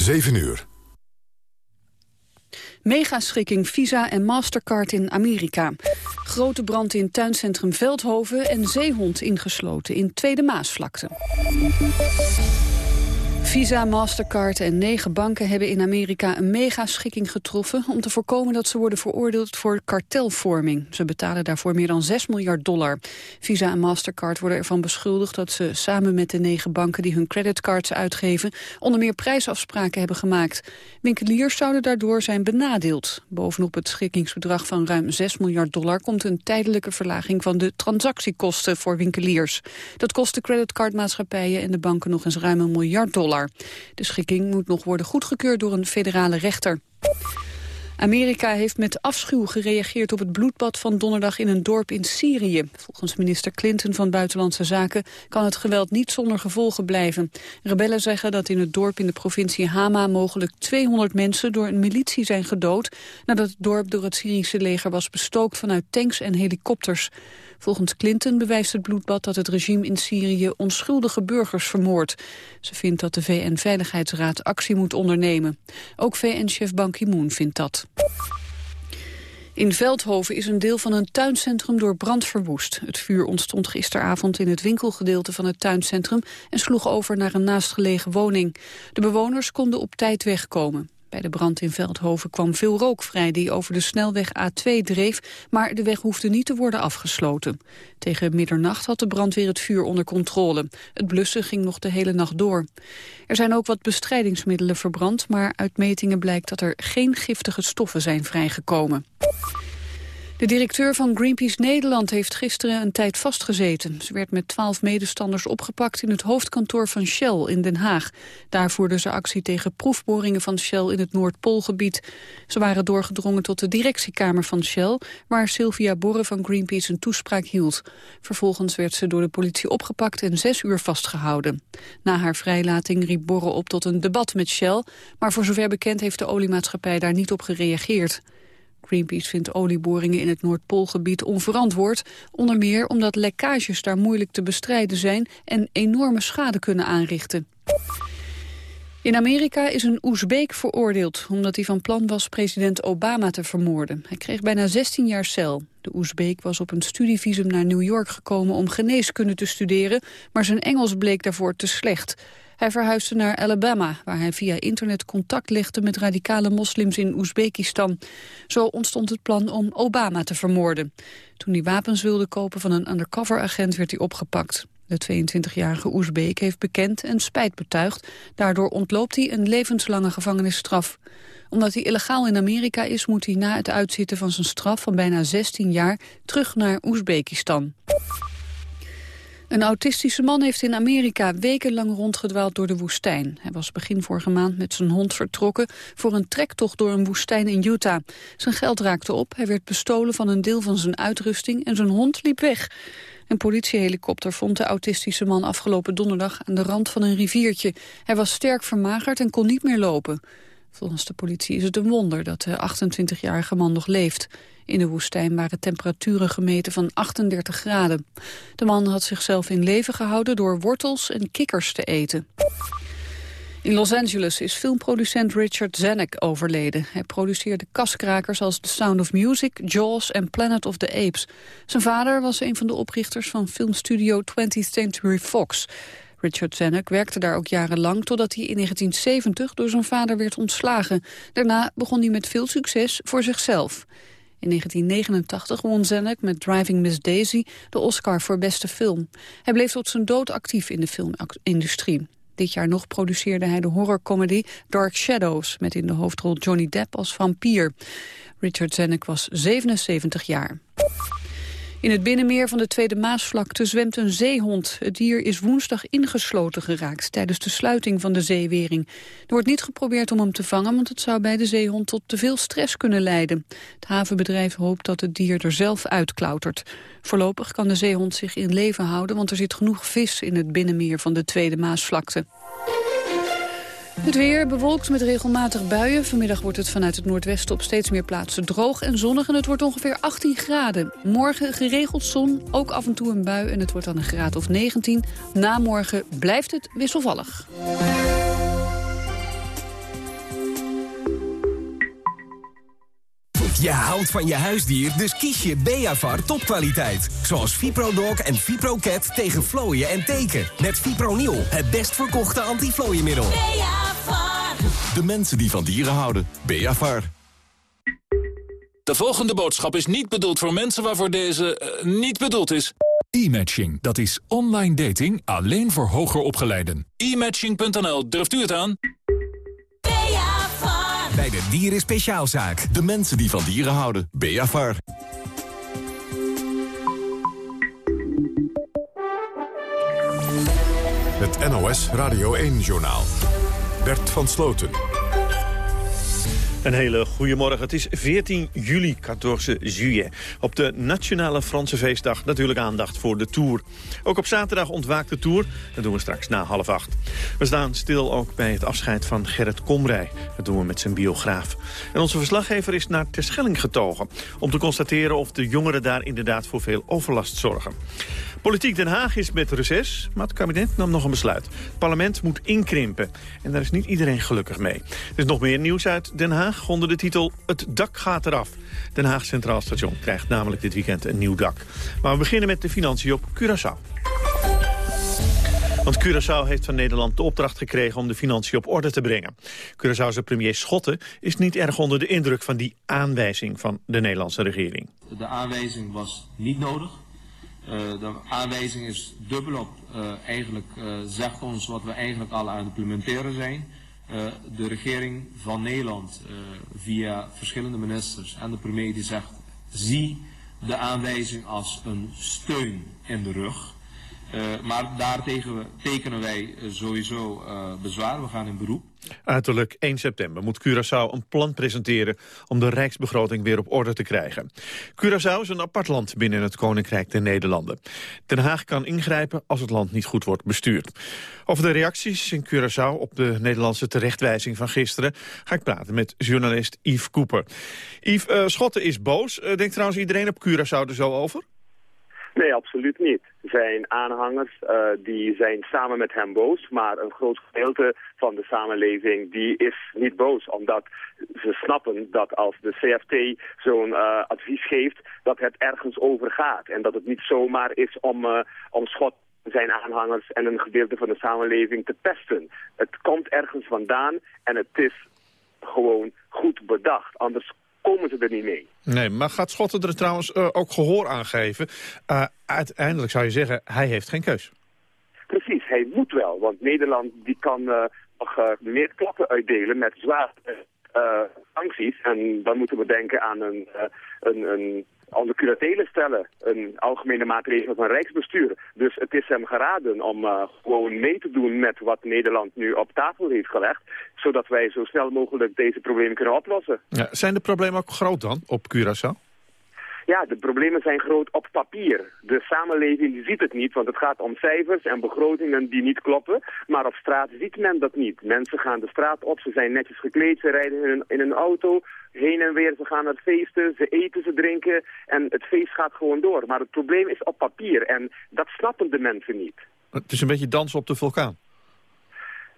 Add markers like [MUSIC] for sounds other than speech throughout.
7 uur. Megaschikking Visa en Mastercard in Amerika. Grote brand in tuincentrum Veldhoven en zeehond ingesloten in Tweede Maasvlakte. Visa, Mastercard en negen banken hebben in Amerika een megaschikking getroffen... om te voorkomen dat ze worden veroordeeld voor kartelvorming. Ze betalen daarvoor meer dan 6 miljard dollar. Visa en Mastercard worden ervan beschuldigd dat ze samen met de negen banken... die hun creditcards uitgeven, onder meer prijsafspraken hebben gemaakt. Winkeliers zouden daardoor zijn benadeeld. Bovenop het schikkingsbedrag van ruim 6 miljard dollar... komt een tijdelijke verlaging van de transactiekosten voor winkeliers. Dat kost de creditcardmaatschappijen en de banken nog eens ruim een miljard dollar. De schikking moet nog worden goedgekeurd door een federale rechter. Amerika heeft met afschuw gereageerd op het bloedbad van donderdag in een dorp in Syrië. Volgens minister Clinton van Buitenlandse Zaken kan het geweld niet zonder gevolgen blijven. Rebellen zeggen dat in het dorp in de provincie Hama mogelijk 200 mensen door een militie zijn gedood nadat het dorp door het Syrische leger was bestookt vanuit tanks en helikopters. Volgens Clinton bewijst het bloedbad dat het regime in Syrië onschuldige burgers vermoordt. Ze vindt dat de VN-veiligheidsraad actie moet ondernemen. Ook VN-chef Ban Ki-moon vindt dat. In Veldhoven is een deel van een tuincentrum door brand verwoest. Het vuur ontstond gisteravond in het winkelgedeelte van het tuincentrum... en sloeg over naar een naastgelegen woning. De bewoners konden op tijd wegkomen. Bij de brand in Veldhoven kwam veel rook vrij die over de snelweg A2 dreef, maar de weg hoefde niet te worden afgesloten. Tegen middernacht had de brandweer het vuur onder controle. Het blussen ging nog de hele nacht door. Er zijn ook wat bestrijdingsmiddelen verbrand, maar uit metingen blijkt dat er geen giftige stoffen zijn vrijgekomen. De directeur van Greenpeace Nederland heeft gisteren een tijd vastgezeten. Ze werd met twaalf medestanders opgepakt in het hoofdkantoor van Shell in Den Haag. Daar voerden ze actie tegen proefboringen van Shell in het Noordpoolgebied. Ze waren doorgedrongen tot de directiekamer van Shell... waar Sylvia Borre van Greenpeace een toespraak hield. Vervolgens werd ze door de politie opgepakt en zes uur vastgehouden. Na haar vrijlating riep Borre op tot een debat met Shell... maar voor zover bekend heeft de oliemaatschappij daar niet op gereageerd. Greenpeace vindt olieboringen in het Noordpoolgebied onverantwoord. Onder meer omdat lekkages daar moeilijk te bestrijden zijn en enorme schade kunnen aanrichten. In Amerika is een Oezbeek veroordeeld omdat hij van plan was president Obama te vermoorden. Hij kreeg bijna 16 jaar cel. De Oezbeek was op een studievisum naar New York gekomen om geneeskunde te studeren, maar zijn Engels bleek daarvoor te slecht. Hij verhuisde naar Alabama, waar hij via internet contact legde met radicale moslims in Oezbekistan. Zo ontstond het plan om Obama te vermoorden. Toen hij wapens wilde kopen van een undercover-agent werd hij opgepakt. De 22-jarige Oezbeek heeft bekend en spijt betuigd. Daardoor ontloopt hij een levenslange gevangenisstraf. Omdat hij illegaal in Amerika is, moet hij na het uitzitten van zijn straf van bijna 16 jaar terug naar Oezbekistan. Een autistische man heeft in Amerika wekenlang rondgedwaald door de woestijn. Hij was begin vorige maand met zijn hond vertrokken voor een trektocht door een woestijn in Utah. Zijn geld raakte op, hij werd bestolen van een deel van zijn uitrusting en zijn hond liep weg. Een politiehelikopter vond de autistische man afgelopen donderdag aan de rand van een riviertje. Hij was sterk vermagerd en kon niet meer lopen. Volgens de politie is het een wonder dat de 28-jarige man nog leeft. In de woestijn waren temperaturen gemeten van 38 graden. De man had zichzelf in leven gehouden door wortels en kikkers te eten. In Los Angeles is filmproducent Richard Zanuck overleden. Hij produceerde kaskrakers als The Sound of Music, Jaws en Planet of the Apes. Zijn vader was een van de oprichters van filmstudio 20th Century Fox. Richard Zanuck werkte daar ook jarenlang totdat hij in 1970 door zijn vader werd ontslagen. Daarna begon hij met veel succes voor zichzelf. In 1989 won Zanuck met Driving Miss Daisy de Oscar voor beste film. Hij bleef tot zijn dood actief in de filmindustrie. Dit jaar nog produceerde hij de horrorcomedy Dark Shadows... met in de hoofdrol Johnny Depp als vampier. Richard Zanuck was 77 jaar. In het binnenmeer van de Tweede Maasvlakte zwemt een zeehond. Het dier is woensdag ingesloten geraakt tijdens de sluiting van de zeewering. Er wordt niet geprobeerd om hem te vangen, want het zou bij de zeehond tot te veel stress kunnen leiden. Het havenbedrijf hoopt dat het dier er zelf uitklautert. Voorlopig kan de zeehond zich in leven houden, want er zit genoeg vis in het binnenmeer van de Tweede Maasvlakte. Het weer bewolkt met regelmatig buien. Vanmiddag wordt het vanuit het noordwesten op steeds meer plaatsen droog en zonnig. En het wordt ongeveer 18 graden. Morgen geregeld zon, ook af en toe een bui en het wordt dan een graad of 19. Na morgen blijft het wisselvallig. Je houdt van je huisdier, dus kies je Beavar topkwaliteit. Zoals ViproDog en ViproCat tegen vlooien en teken. Met Fipronil, het best verkochte antiflooiemiddel. Beavar. De mensen die van dieren houden. Beavar. De volgende boodschap is niet bedoeld voor mensen waarvoor deze uh, niet bedoeld is. E-matching, dat is online dating alleen voor hoger opgeleiden. E-matching.nl, durft u het aan? Bij de Dieren Speciaalzaak. De mensen die van dieren houden. Beavar. Het NOS Radio 1-journaal. Bert van Sloten. Een hele goede morgen. Het is 14 juli, 14 juillet. Op de Nationale Franse Feestdag natuurlijk aandacht voor de Tour. Ook op zaterdag ontwaakt de Tour. Dat doen we straks na half acht. We staan stil ook bij het afscheid van Gerrit Komrij. Dat doen we met zijn biograaf. En onze verslaggever is naar Terschelling getogen... om te constateren of de jongeren daar inderdaad voor veel overlast zorgen. Politiek Den Haag is met reces, maar het kabinet nam nog een besluit. Het parlement moet inkrimpen en daar is niet iedereen gelukkig mee. Er is nog meer nieuws uit Den Haag onder de titel Het dak gaat eraf. Den Haag Centraal Station krijgt namelijk dit weekend een nieuw dak. Maar we beginnen met de financiën op Curaçao. Want Curaçao heeft van Nederland de opdracht gekregen om de financiën op orde te brengen. Curaçaose premier Schotten is niet erg onder de indruk van die aanwijzing van de Nederlandse regering. De aanwijzing was niet nodig. Uh, de aanwijzing is dubbelop. Uh, eigenlijk uh, zegt ons wat we eigenlijk al aan het implementeren zijn. De regering van Nederland via verschillende ministers en de premier die zegt... zie de aanwijzing als een steun in de rug. Maar daartegen tekenen wij sowieso bezwaar. We gaan in beroep. Uiterlijk 1 september moet Curaçao een plan presenteren om de rijksbegroting weer op orde te krijgen. Curaçao is een apart land binnen het Koninkrijk der Nederlanden. Den Haag kan ingrijpen als het land niet goed wordt bestuurd. Over de reacties in Curaçao op de Nederlandse terechtwijzing van gisteren ga ik praten met journalist Yves Cooper. Yves, uh, Schotten is boos. Denkt trouwens iedereen op Curaçao er zo over? Nee, absoluut niet. Zijn aanhangers uh, die zijn samen met hem boos, maar een groot gedeelte van de samenleving die is niet boos, omdat ze snappen dat als de CFT zo'n uh, advies geeft, dat het ergens over gaat en dat het niet zomaar is om, uh, om schot zijn aanhangers en een gedeelte van de samenleving te pesten. Het komt ergens vandaan en het is gewoon goed bedacht. Anders komen ze er niet mee. Nee, maar gaat Schotten er trouwens uh, ook gehoor aan geven? Uh, uiteindelijk zou je zeggen, hij heeft geen keus. Precies, hij moet wel. Want Nederland die kan uh, nog meer klappen uitdelen met zware sancties. En dan moeten we denken aan een, een, een de curatelen stellen. Een algemene maatregel van Rijksbestuur. Dus het is hem geraden om uh, gewoon mee te doen met wat Nederland nu op tafel heeft gelegd. Zodat wij zo snel mogelijk deze problemen kunnen oplossen. Ja, zijn de problemen ook groot dan op Curaçao? Ja, de problemen zijn groot op papier. De samenleving ziet het niet, want het gaat om cijfers en begrotingen die niet kloppen. Maar op straat ziet men dat niet. Mensen gaan de straat op, ze zijn netjes gekleed, ze rijden in een, in een auto, heen en weer, ze gaan naar feesten, ze eten, ze drinken en het feest gaat gewoon door. Maar het probleem is op papier en dat snappen de mensen niet. Het is een beetje dansen op de vulkaan.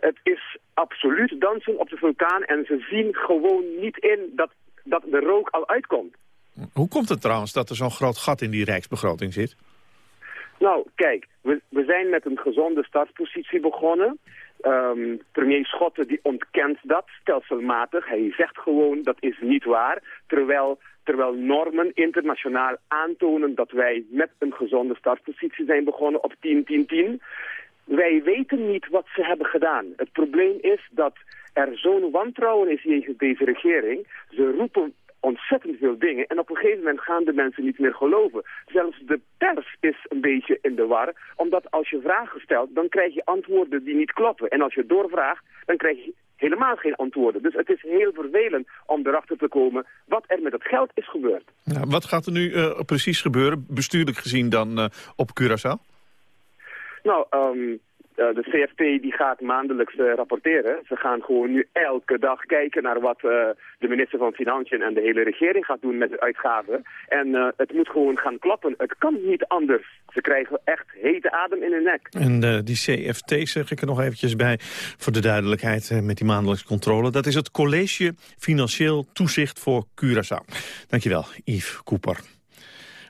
Het is absoluut dansen op de vulkaan en ze zien gewoon niet in dat, dat de rook al uitkomt. Hoe komt het trouwens dat er zo'n groot gat in die rijksbegroting zit? Nou, kijk, we, we zijn met een gezonde startpositie begonnen. Um, premier Schotten die ontkent dat stelselmatig. Hij zegt gewoon dat is niet waar. Terwijl, terwijl normen internationaal aantonen dat wij met een gezonde startpositie zijn begonnen op 10-10-10. Wij weten niet wat ze hebben gedaan. Het probleem is dat er zo'n wantrouwen is tegen deze regering. Ze roepen ontzettend veel dingen. En op een gegeven moment gaan de mensen niet meer geloven. Zelfs de pers is een beetje in de war. Omdat als je vragen stelt, dan krijg je antwoorden die niet kloppen. En als je doorvraagt, dan krijg je helemaal geen antwoorden. Dus het is heel vervelend om erachter te komen wat er met het geld is gebeurd. Ja, wat gaat er nu uh, precies gebeuren, bestuurlijk gezien dan uh, op Curaçao? Nou, um, de CFT die gaat maandelijks rapporteren. Ze gaan gewoon nu elke dag kijken naar wat de minister van Financiën en de hele regering gaat doen met de uitgaven. En het moet gewoon gaan klappen. Het kan niet anders. Ze krijgen echt hete adem in hun nek. En die CFT zeg ik er nog eventjes bij voor de duidelijkheid met die maandelijkse controle. Dat is het College Financieel Toezicht voor Curaçao. Dankjewel, Yves Cooper.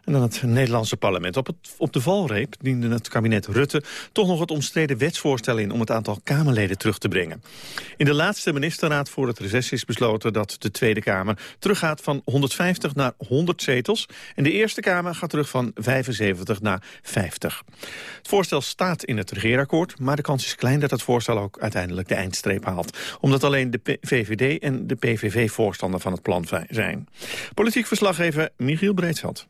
En dan het Nederlandse parlement. Op, het, op de valreep diende het kabinet Rutte toch nog het omstreden wetsvoorstel in... om het aantal Kamerleden terug te brengen. In de laatste ministerraad voor het reces is besloten dat de Tweede Kamer teruggaat van 150 naar 100 zetels. En de Eerste Kamer gaat terug van 75 naar 50. Het voorstel staat in het regeerakkoord, maar de kans is klein dat het voorstel ook uiteindelijk de eindstreep haalt. Omdat alleen de VVD en de PVV voorstander van het plan zijn. Politiek verslaggever Michiel Breedveld.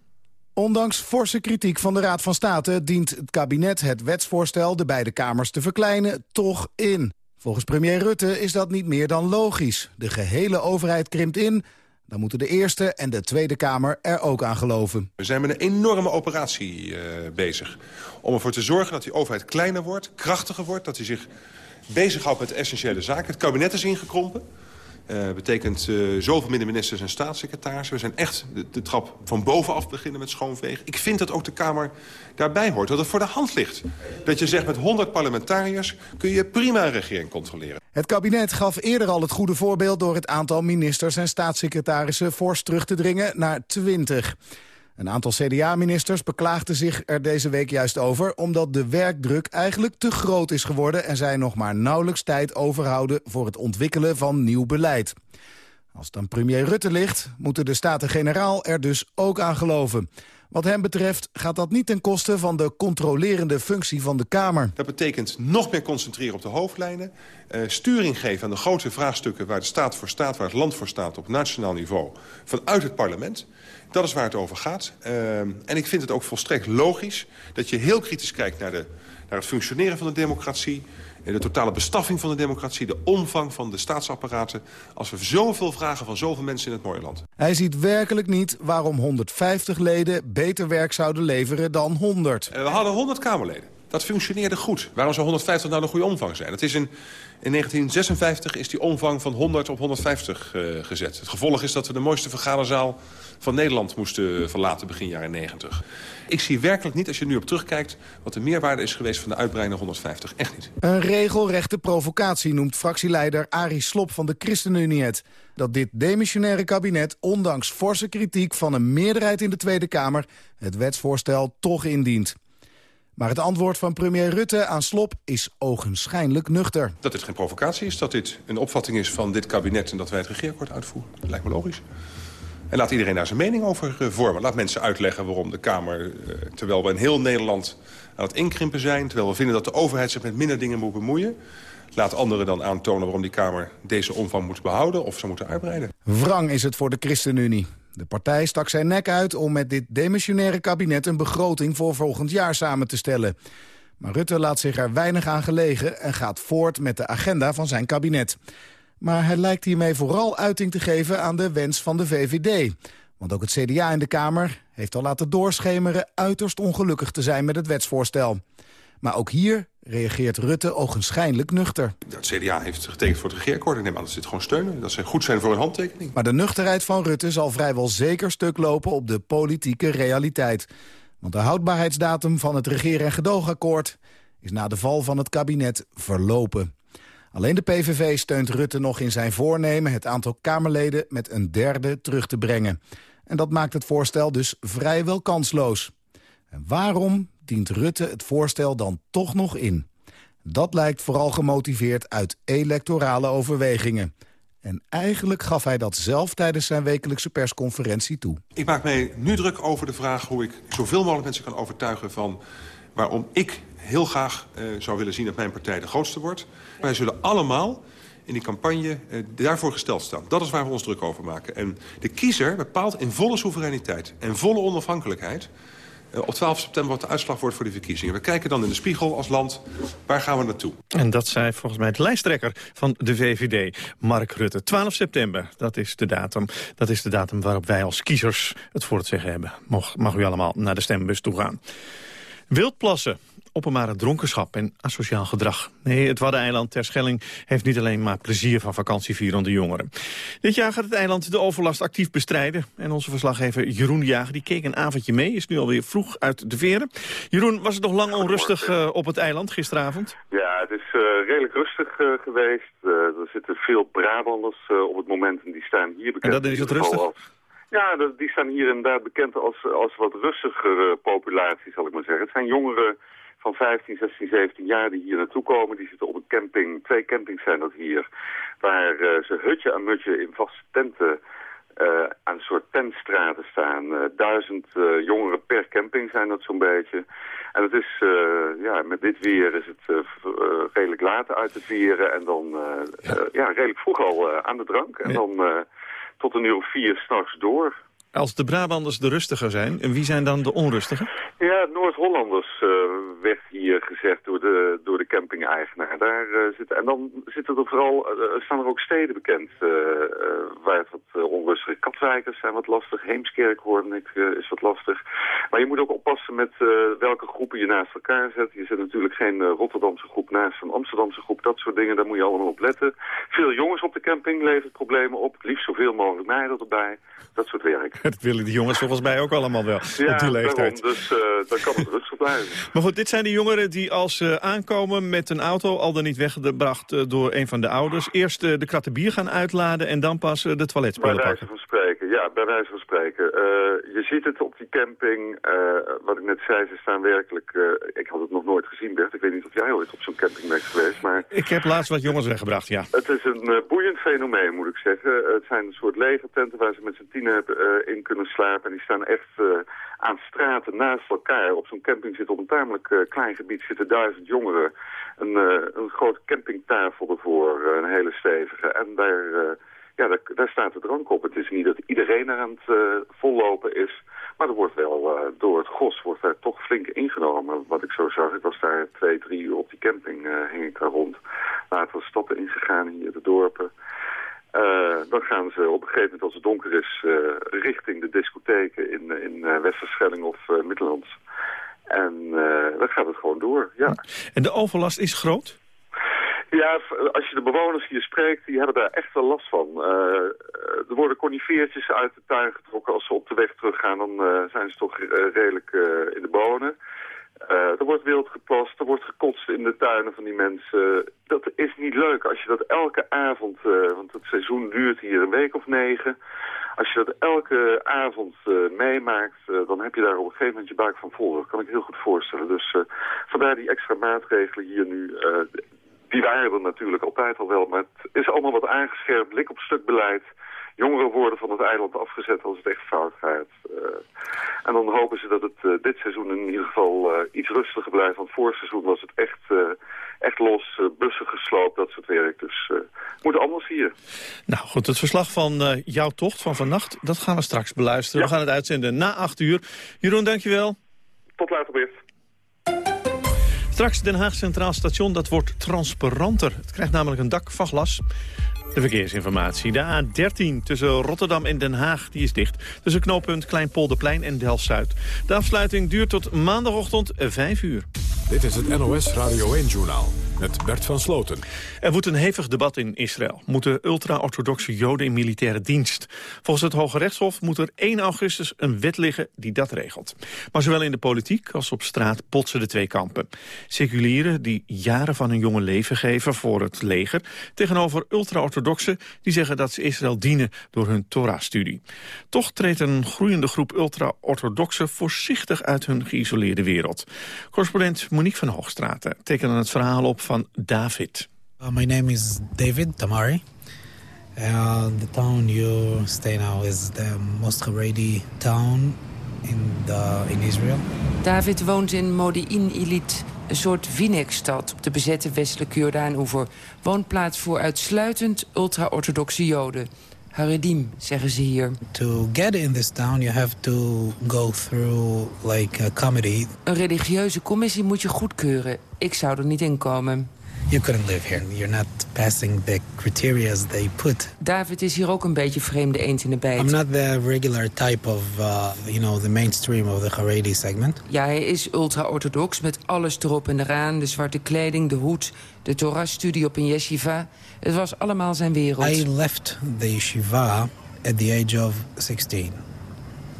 Ondanks forse kritiek van de Raad van State dient het kabinet het wetsvoorstel de beide kamers te verkleinen toch in. Volgens premier Rutte is dat niet meer dan logisch. De gehele overheid krimpt in, dan moeten de Eerste en de Tweede Kamer er ook aan geloven. We zijn met een enorme operatie uh, bezig. Om ervoor te zorgen dat die overheid kleiner wordt, krachtiger wordt... dat hij zich bezighoudt met essentiële zaken. Het kabinet is ingekrompen. Uh, betekent uh, zoveel minder ministers en staatssecretarissen. We zijn echt de, trap van bovenaf beginnen met schoonvegen. Ik vind dat ook de Kamer daarbij hoort. Dat het voor de hand ligt. Dat je zegt met 100 parlementariërs kun je prima regering controleren. Het kabinet gaf eerder al het goede voorbeeld... door het aantal ministers en staatssecretarissen fors terug te dringen naar 20. Een aantal CDA-ministers beklaagden zich er deze week juist over... omdat de werkdruk eigenlijk te groot is geworden... en zij nog maar nauwelijks tijd overhouden voor het ontwikkelen van nieuw beleid. Als het aan premier Rutte ligt, moeten de Staten-Generaal er dus ook aan geloven. Wat hem betreft gaat dat niet ten koste van de controlerende functie van de Kamer. Dat betekent nog meer concentreren op de hoofdlijnen. Uh, sturing geven aan de grote vraagstukken waar de staat voor staat... waar het land voor staat op nationaal niveau vanuit het parlement. Dat is waar het over gaat. Uh, en ik vind het ook volstrekt logisch dat je heel kritisch kijkt naar, de, naar het functioneren van de democratie de totale bestaffing van de democratie... de omvang van de staatsapparaten... als we zoveel vragen van zoveel mensen in het mooie land. Hij ziet werkelijk niet waarom 150 leden beter werk zouden leveren dan 100. Eh, we hadden 100 Kamerleden. Dat functioneerde goed. Waarom zou 150 nou een goede omvang zijn? Het is in, in 1956 is die omvang van 100 op 150 uh, gezet. Het gevolg is dat we de mooiste vergaderzaal van Nederland moesten verlaten begin jaren 90. Ik zie werkelijk niet, als je nu op terugkijkt... wat de meerwaarde is geweest van de uitbreiding 150. Echt niet. Een regelrechte provocatie noemt fractieleider Arie Slop van de ChristenUnie het. Dat dit demissionaire kabinet, ondanks forse kritiek van een meerderheid in de Tweede Kamer... het wetsvoorstel toch indient. Maar het antwoord van premier Rutte aan Slop is ogenschijnlijk nuchter. Dat dit geen provocatie is, dat dit een opvatting is van dit kabinet... en dat wij het regeerakkoord uitvoeren. Dat lijkt me logisch. En laat iedereen daar zijn mening over eh, vormen. Laat mensen uitleggen waarom de Kamer, eh, terwijl we in heel Nederland aan het inkrimpen zijn... terwijl we vinden dat de overheid zich met minder dingen moet bemoeien... Laat anderen dan aantonen waarom die Kamer deze omvang moet behouden of zou moeten uitbreiden. Wrang is het voor de ChristenUnie. De partij stak zijn nek uit om met dit demissionaire kabinet... een begroting voor volgend jaar samen te stellen. Maar Rutte laat zich er weinig aan gelegen... en gaat voort met de agenda van zijn kabinet. Maar hij lijkt hiermee vooral uiting te geven aan de wens van de VVD. Want ook het CDA in de Kamer heeft al laten doorschemeren... uiterst ongelukkig te zijn met het wetsvoorstel. Maar ook hier reageert Rutte ogenschijnlijk nuchter. Het CDA heeft getekend voor het regeerakkoord. Ik neem aan dat ze dit gewoon steunen. Dat ze goed zijn voor een handtekening. Maar de nuchterheid van Rutte zal vrijwel zeker stuk lopen op de politieke realiteit. Want de houdbaarheidsdatum van het regeer- en gedoogakkoord... is na de val van het kabinet verlopen. Alleen de PVV steunt Rutte nog in zijn voornemen... het aantal Kamerleden met een derde terug te brengen. En dat maakt het voorstel dus vrijwel kansloos. En waarom dient Rutte het voorstel dan toch nog in? Dat lijkt vooral gemotiveerd uit electorale overwegingen. En eigenlijk gaf hij dat zelf tijdens zijn wekelijkse persconferentie toe. Ik maak mij nu druk over de vraag hoe ik zoveel mogelijk mensen kan overtuigen... van waarom ik heel graag uh, zou willen zien dat mijn partij de grootste wordt. Wij zullen allemaal in die campagne uh, daarvoor gesteld staan. Dat is waar we ons druk over maken. En de kiezer bepaalt in volle soevereiniteit en volle onafhankelijkheid... Uh, op 12 september wat de uitslag wordt voor de verkiezingen. We kijken dan in de spiegel als land, waar gaan we naartoe? En dat zei volgens mij de lijsttrekker van de VVD, Mark Rutte. 12 september, dat is de datum. Dat is de datum waarop wij als kiezers het voor het zeggen hebben. Mag, mag u allemaal naar de stembus toe gaan. Wildplassen openbare dronkenschap en asociaal gedrag. Nee, het Waddeneiland Terschelling heeft niet alleen maar plezier van vakantievierende jongeren. Dit jaar gaat het eiland de overlast actief bestrijden. En onze verslaggever Jeroen de Jager die keek een avondje mee, is nu alweer vroeg uit de veren. Jeroen, was het nog lang onrustig uh, op het eiland gisteravond? Ja, het is uh, redelijk rustig uh, geweest. er zitten veel Brabanders op het moment en die staan hier bekend. En dat is het rustig? Als... Ja, die staan hier inderdaad bekend als, als wat rustigere populatie, zal ik maar zeggen. Het zijn jongeren van 15, 16, 17 jaar die hier naartoe komen. Die zitten op een camping, twee campings zijn dat hier, waar uh, ze hutje aan mutje in vaste tenten uh, aan een soort tentstraten staan. Uh, duizend jongeren per camping zijn dat zo'n beetje. En het is, ja, met dit weer is het redelijk laat uit te vieren en dan ja. ja. redelijk vroeg al aan de drank. En dan tot een uur of vier s'nachts door. Als de Brabanders de rustiger zijn, wie zijn dan de onrustigen? Ja, Noord-Hollanders uh, werd hier gezegd door de, door de camping-eigenaar. Daar, uh, zit, en dan zitten er vooral, uh, staan er ook steden bekend waar het wat onrustig Katwijkers zijn wat lastig, Heemskerk hoorde ik is wat lastig. Maar je moet ook oppassen met welke groepen je naast elkaar zet. Je zet natuurlijk geen Rotterdamse groep naast een Amsterdamse groep, dat soort dingen, daar moet je allemaal op letten. Veel jongens op de camping levert problemen op, liefst zoveel mogelijk meiden erbij, dat soort werk. [LAUGHS] Dat willen die jongens volgens mij ook allemaal wel, ja, op die leeftijd. Daarom, dus uh, dan kan het rustig blijven. [LAUGHS] Maar goed, dit zijn de jongeren die als ze uh, aankomen met een auto... al dan niet weggebracht uh, door een van de ouders... eerst de kratten bier gaan uitladen en dan pas de toiletspullen van spreken, ja, bij wijze van spreken. je ziet het op die camping, wat ik net zei, ze staan werkelijk... ik had het nog nooit gezien, Bert. Ik weet niet of jij ooit op zo'n camping bent geweest, maar... Ik heb laatst wat jongens weggebracht, ja. Het is een boeiend fenomeen, moet ik zeggen. Het zijn een soort legertenten waar ze met z'n tienen in kunnen slapen. En die staan echt aan straten naast elkaar. Op zo'n camping zit op een tamelijk klein gebied zitten duizend jongeren. Een, een grote campingtafel ervoor, een hele stevige. En daar, ja, daar, daar, staat de drank op. Het is niet dat iedereen er aan het vollopen is. Maar er wordt wel, door het gos wordt daar toch flink ingenomen. Wat ik zo zag, ik was daar twee, drie uur op die camping, hing ik daar rond. Later was stappen ingegaan hier, de dorpen. Uh, dan gaan ze op een gegeven moment, als het donker is, uh, richting de discotheken in, in uh, Westerschelling of Middellands. En dan gaat het gewoon door, ja. En de overlast is groot? Ja, als je de bewoners hier spreekt, die hebben daar echt wel last van. er worden conifeertjes uit de tuin getrokken. Als ze op de weg teruggaan, dan zijn ze toch redelijk in de bonen. Uh, er wordt wild geplast, er wordt gekotst in de tuinen van die mensen. Dat is niet leuk als je dat elke avond, uh, want het seizoen duurt hier een week of negen. Als je dat elke avond uh, meemaakt, dan heb je daar op een gegeven moment je buik van vol. Dat kan ik heel goed voorstellen. Dus vandaar die extra maatregelen hier nu. Die waren er natuurlijk altijd al wel, maar het is allemaal wat aangescherpt, blik op stuk beleid jongeren worden van het eiland afgezet als het echt fout gaat. Uh, en dan hopen ze dat het uh, dit seizoen in ieder geval uh, iets rustiger blijft. Want vorig seizoen was het echt, echt los, bussen gesloopt, dat soort werk. Dus het moet anders hier. Nou goed, het verslag van jouw tocht van vannacht, dat gaan we straks beluisteren. Ja. We gaan het uitzenden na acht uur. Jeroen, dankjewel. Tot later, Bert. Straks Den Haag Centraal Station, dat wordt transparanter. Het krijgt namelijk een dak van glas. De verkeersinformatie. De A13 tussen Rotterdam en Den Haag die is dicht. Tussen knooppunt Kleinpolderplein en Delft-Zuid. De afsluiting duurt tot maandagochtend 5 uur. Dit is het NOS Radio 1-journaal met Bert van Sloten. Er woedt een hevig debat in Israël. Moeten ultra-orthodoxe joden in militaire dienst? Volgens het Hoge Rechtshof moet er 1 augustus een wet liggen die dat regelt. Maar zowel in de politiek als op straat botsen de twee kampen. Seculieren die jaren van hun jonge leven geven voor het leger... tegenover ultra-orthodoxen die zeggen dat ze Israël dienen door hun Torah-studie. Toch treedt een groeiende groep ultra-orthodoxen voorzichtig uit hun geïsoleerde wereld. Correspondent Monique van Hoogstraten tekende het verhaal op van David. Uh, my name is David Tamari. Uh, the town you stay now is the most Haredi town in, the, in Israel. David woont in Modi'in Ilit, een soort Vinek-stad op de bezette westelijke Jordaan-oever. Woonplaats voor uitsluitend ultra-orthodoxe Joden. Haredim, zeggen ze hier. To get in this town you have to go through like a committee. Een religieuze commissie moet je goedkeuren. Ik zou er niet in komen. you couldn't live here. You're not passing the criteria they put. David is hier ook een beetje vreemde eend in de bijt. I'm not the regular type of, uh, you know, the mainstream of the Haredi segment. Ja, hij is ultra-orthodox met alles erop en eraan. De zwarte kleding, de hoed, de Torah-studie op een yeshiva. Het was allemaal zijn wereld. I left the yeshiva at the age of 16.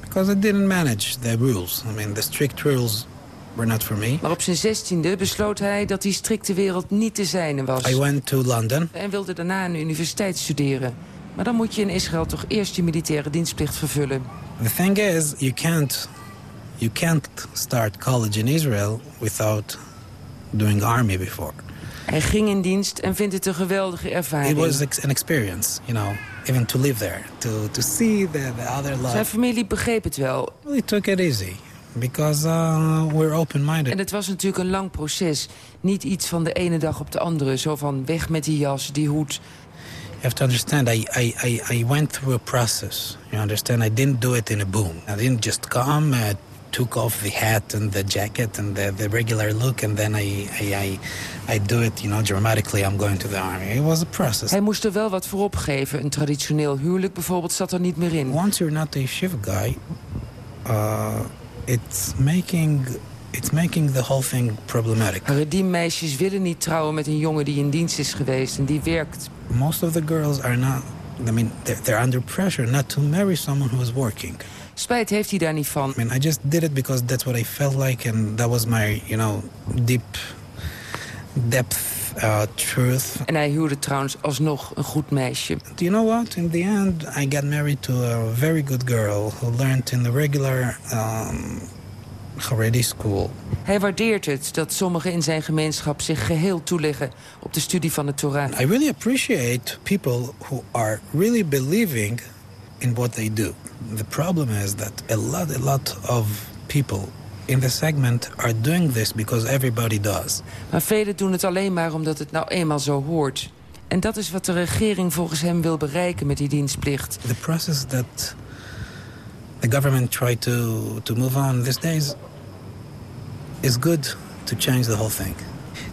Because I didn't manage the rules. I mean, the strict rules were not for me. Maar op zijn zestiende besloot hij dat die strikte wereld niet te zijne was. I went to London. En wilde daarna aan de universiteit studeren. Maar dan moet je in Israël toch eerst je militaire dienstplicht vervullen. The thing is, you can't, you can't start college in Israel without doing army before. Hij ging in dienst en vindt het een geweldige ervaring. It was an experience, you know, even to live there, to, to see the, the other life. Zijn familie begreep het wel. We took it easy. Because uh, we're open-minded. En het was natuurlijk een lang proces. Niet iets van de ene dag op de andere. Zo van weg met die jas, die hoed. You have to understand, I, I, I, I went through a process. You understand? I didn't do it in a boom. I didn't just come, uh, took off the hat and the jacket and the, the regular look... and then I, I, I, I do it, you know, dramatically, I'm going to the army. It was a process. Hij moest er wel wat voor opgeven. Een traditioneel huwelijk bijvoorbeeld zat er niet meer in. Once you're not a shift guy... Uh, it's making it's making the whole thing problematic. Die meisjes willen niet trouwen met een jongen die in dienst is geweest en die werkt. Most of the girls are not. I mean, they're, they're under pressure not to marry someone who is working. Spijt heeft hij daar niet van. I mean, I just did it because that's what I felt like, and that was my, you know, deep depth uh, truth. En hij huwde trouwens alsnog een goed meisje. Do you know what? In the end, I got married to a very good girl who learned in the regular um, Haredi school. Hij waardeert het dat sommigen in zijn gemeenschap zich geheel toeleggen op de studie van de Torah. I really appreciate people who are really believing in what they do. The problem is that a lot, a lot of people in the segment are doing this because everybody does. Maar velen doen het alleen maar omdat het nou eenmaal zo hoort. En dat is wat de regering volgens hem wil bereiken met die dienstplicht. The process that the government tried to, to move on these days is good to change the whole thing.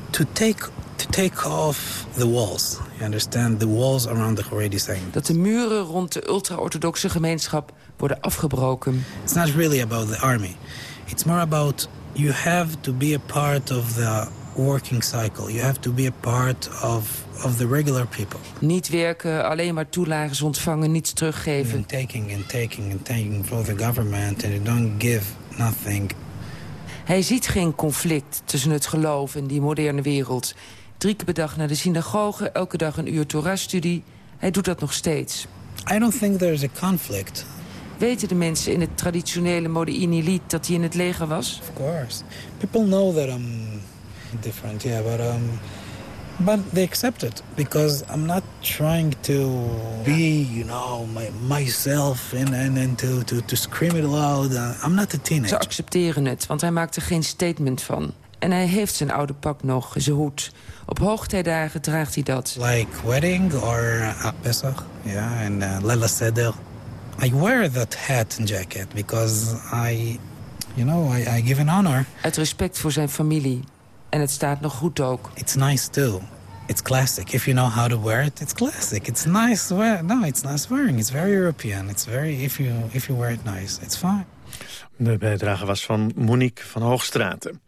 To take, to take off the walls. You understand? The walls around the Haredi segment. Dat de muren rond de ultra-orthodoxe gemeenschap worden afgebroken. It's not really about the army. It's more about you have to be a part of the working cycle. You have to be a part of, of the regular people. Niet werken, alleen maar toelages ontvangen, niets teruggeven. And taking and taking and taking from the government and you don't give nothing. Hij ziet geen conflict tussen het geloof en die moderne wereld. Drie keer per dag naar de synagoge, elke dag een uur Torah-studie. Hij doet dat nog steeds. I don't think there's a conflict. Weten de mensen in het traditionele Modi'in dat hij in het leger was? Of course. People know that I'm different, yeah, but um, but they accept it because I'm not trying to be, you know, my, myself and and, and to, to to scream it loud. Uh, I'm not a teenager. Ze accepteren het, want hij maakt er geen statement van. En hij heeft zijn oude pak nog, zijn hoed. Op hoogtijdagen draagt hij dat. Like wedding or uh, Pesach, yeah, and uh, Lela Seder. I wear that hat and jacket because I, you know, I, I give an honor. Uit respect voor zijn familie. En het staat nog goed ook. It's nice too. It's classic. If you know how to wear it, it's classic. It's nice wear. No, it's nice wearing. It's very European. It's very if you if you wear it nice, it's fine. De bijdrage was van Monique van Hoogstraten.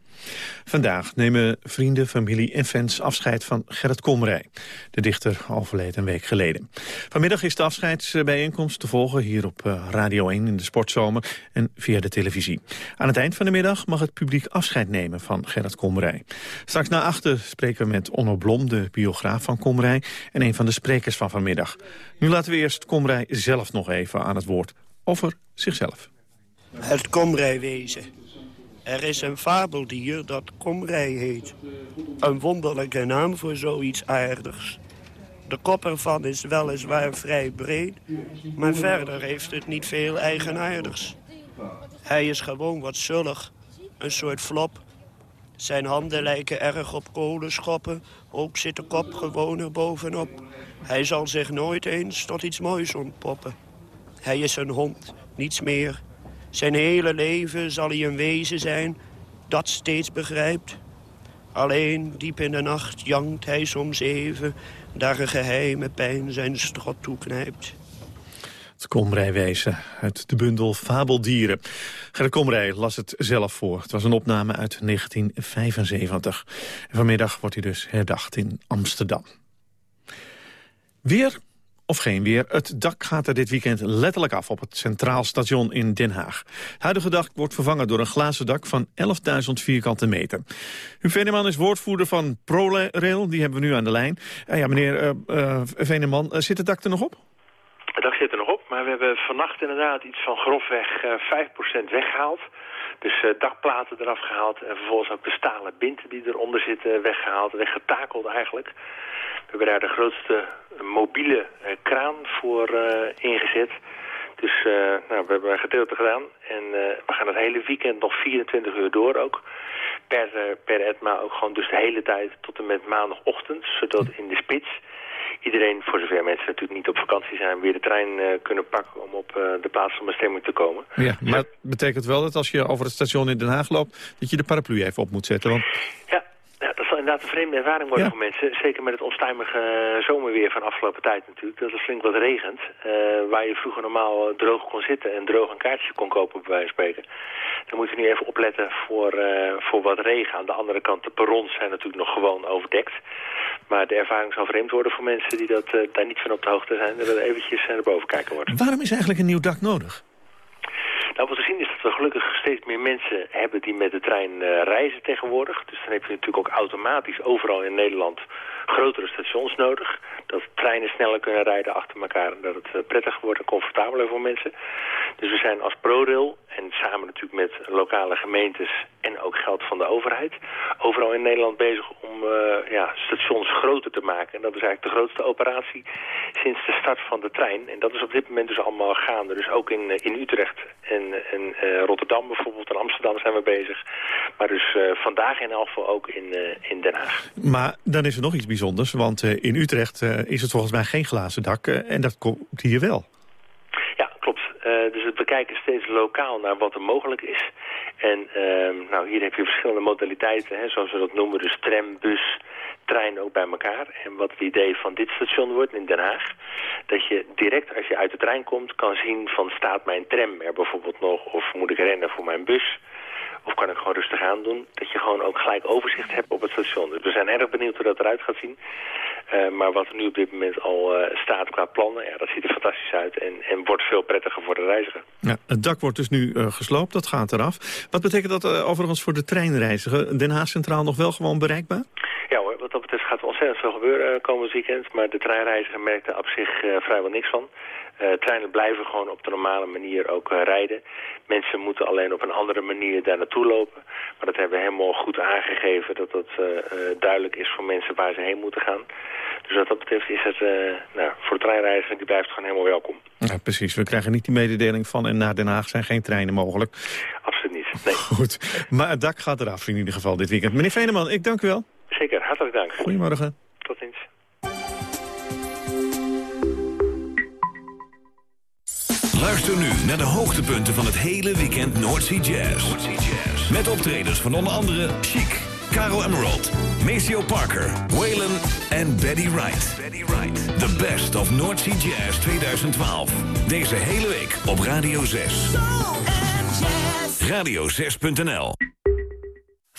Vandaag nemen vrienden, familie en fans afscheid van Gerrit Komrij. De dichter overleed een week geleden. Vanmiddag is de afscheidsbijeenkomst te volgen hier op eh, Radio 1 in de sportzomer en via de televisie. Aan het eind van de middag mag het publiek afscheid nemen van Gerrit Komrij. Straks na achter spreken we met Onno Blom, de biograaf van Komrij en een van de sprekers van vanmiddag. Nu laten we eerst Komrij zelf nog even aan het woord over zichzelf. Het Komrijwezen. Er is een fabeldier dat komrij heet. Een wonderlijke naam voor zoiets aardigs. De kop ervan is weliswaar vrij breed, maar verder heeft het niet veel eigenaardigs. Hij is gewoon wat zullig, een soort flop. Zijn handen lijken erg op kolenschoppen, ook zit de kop gewoon er bovenop. Hij zal zich nooit eens tot iets moois ontpoppen. Hij is een hond, niets meer. Zijn hele leven zal hij een wezen zijn dat steeds begrijpt. Alleen diep in de nacht jankt hij soms even... daar een geheime pijn zijn strot toeknijpt. Het Komrijwezen uit de bundel Fabeldieren. Gerrit Komrij las het zelf voor. Het was een opname uit 1975. En vanmiddag wordt hij dus herdacht in Amsterdam. Weer of geen weer. Het dak gaat er dit weekend letterlijk af op het Centraal Station in Den Haag. Het huidige dak wordt vervangen door een glazen dak van 11.000 vierkante meter. Huub Veneman is woordvoerder van ProRail, die hebben we nu aan de lijn. Uh, ja, meneer uh, uh, Veneman, zit het dak er nog op? Het dak zit er nog op, maar we hebben vannacht inderdaad iets van grofweg 5% weggehaald. Dus dakplaten eraf gehaald en vervolgens ook de stalen binten die eronder zitten weggehaald, weggetakeld eigenlijk. We hebben daar de grootste mobiele uh, kraan voor uh, ingezet. Dus nou, we hebben een gedeelte gedaan en we gaan het hele weekend nog 24 uur door ook. Per, per etma ook gewoon dus de hele tijd tot en met maandagochtend, zodat in de spits iedereen, voor zover mensen natuurlijk niet op vakantie zijn, weer de trein uh, kunnen pakken om op uh, de plaats van bestemming te komen. Ja, maar het betekent wel dat als je over het station in Den Haag loopt, dat je de paraplu even op moet zetten. Want... Ja, inderdaad een vreemde ervaring worden ja. voor mensen. Zeker met het onstuimige zomerweer van afgelopen tijd natuurlijk. Dat het flink wat regent. Uh, waar je vroeger normaal droog kon zitten en droog een kaartje kon kopen bij wijze van spreken. Dan moet je nu even opletten voor, uh, voor wat regen. Aan de andere kant, de perrons zijn natuurlijk nog gewoon overdekt. Maar de ervaring zal vreemd worden voor mensen die dat, uh, daar niet van op de hoogte zijn. Dat er eventjes naar boven kijken wordt. Waarom is eigenlijk een nieuw dak nodig? Nou, wat we zien is dat we gelukkig steeds meer mensen hebben die met de trein uh, reizen tegenwoordig. Dus dan heb je natuurlijk ook automatisch overal in Nederland grotere stations nodig. Dat treinen sneller kunnen rijden achter elkaar en dat het uh, prettiger wordt en comfortabeler voor mensen. Dus we zijn als ProRail en samen natuurlijk met lokale gemeentes en ook geld van de overheid... overal in Nederland bezig om uh, ja, stations groter te maken. En dat is eigenlijk de grootste operatie sinds de start van de trein. En dat is op dit moment dus allemaal gaande. Dus ook in, in Utrecht en, en Rotterdam bijvoorbeeld en Amsterdam zijn we bezig. Maar dus vandaag in elk ook in, in Den Haag. Maar dan is er nog iets bijzonders, want in Utrecht is het volgens mij geen glazen dak en dat komt hier wel. Ja, klopt. Dus we kijken steeds lokaal naar wat er mogelijk is. En uh, nou, hier heb je verschillende modaliteiten, hè, zoals we dat noemen. Dus tram, bus, trein ook bij elkaar. En wat het idee van dit station wordt in Den Haag... dat je direct als je uit de trein komt kan zien van staat mijn tram er bijvoorbeeld nog... of moet ik rennen voor mijn bus... Of kan ik gewoon rustig aan doen? Dat je gewoon ook gelijk overzicht hebt op het station. Dus we zijn erg benieuwd hoe dat eruit gaat zien. Uh, maar wat er nu op dit moment al uh, staat qua plannen, ja, dat ziet er fantastisch uit. En, en wordt veel prettiger voor de reiziger. Ja, het dak wordt dus nu uh, gesloopt, dat gaat eraf. Wat betekent dat overigens voor de treinreiziger? Den Haag Centraal nog wel gewoon bereikbaar? Ja dat betreft gaat er ontzettend veel gebeuren komend weekend. Maar de treinreiziger merkt er op zich vrijwel niks van. Uh, treinen blijven gewoon op de normale manier ook uh, rijden. Mensen moeten alleen op een andere manier daar naartoe lopen. Maar dat hebben we helemaal goed aangegeven dat dat uh, duidelijk is voor mensen waar ze heen moeten gaan. Dus wat dat betreft is het nou, voor de treinreiziger, die blijft gewoon helemaal welkom. Ja, precies. We krijgen niet die mededeling van en naar Den Haag zijn geen treinen mogelijk. Absoluut niet, nee. [LAUGHS] Goed, maar het dak gaat eraf in ieder geval dit weekend. Meneer Veneman, ik dank u wel. Zeker, hartelijk dank. Goedemorgen. Tot ziens. Luister nu naar de hoogtepunten van het hele weekend Noordsea Jazz. Noordsea Jazz. Met optredens van onder andere Chic, Caro Emerald, Maceo Parker, Waylon en Betty Wright. Betty Wright. The best of Noordsea Jazz 2012. Deze hele week op Radio 6. Radio6.nl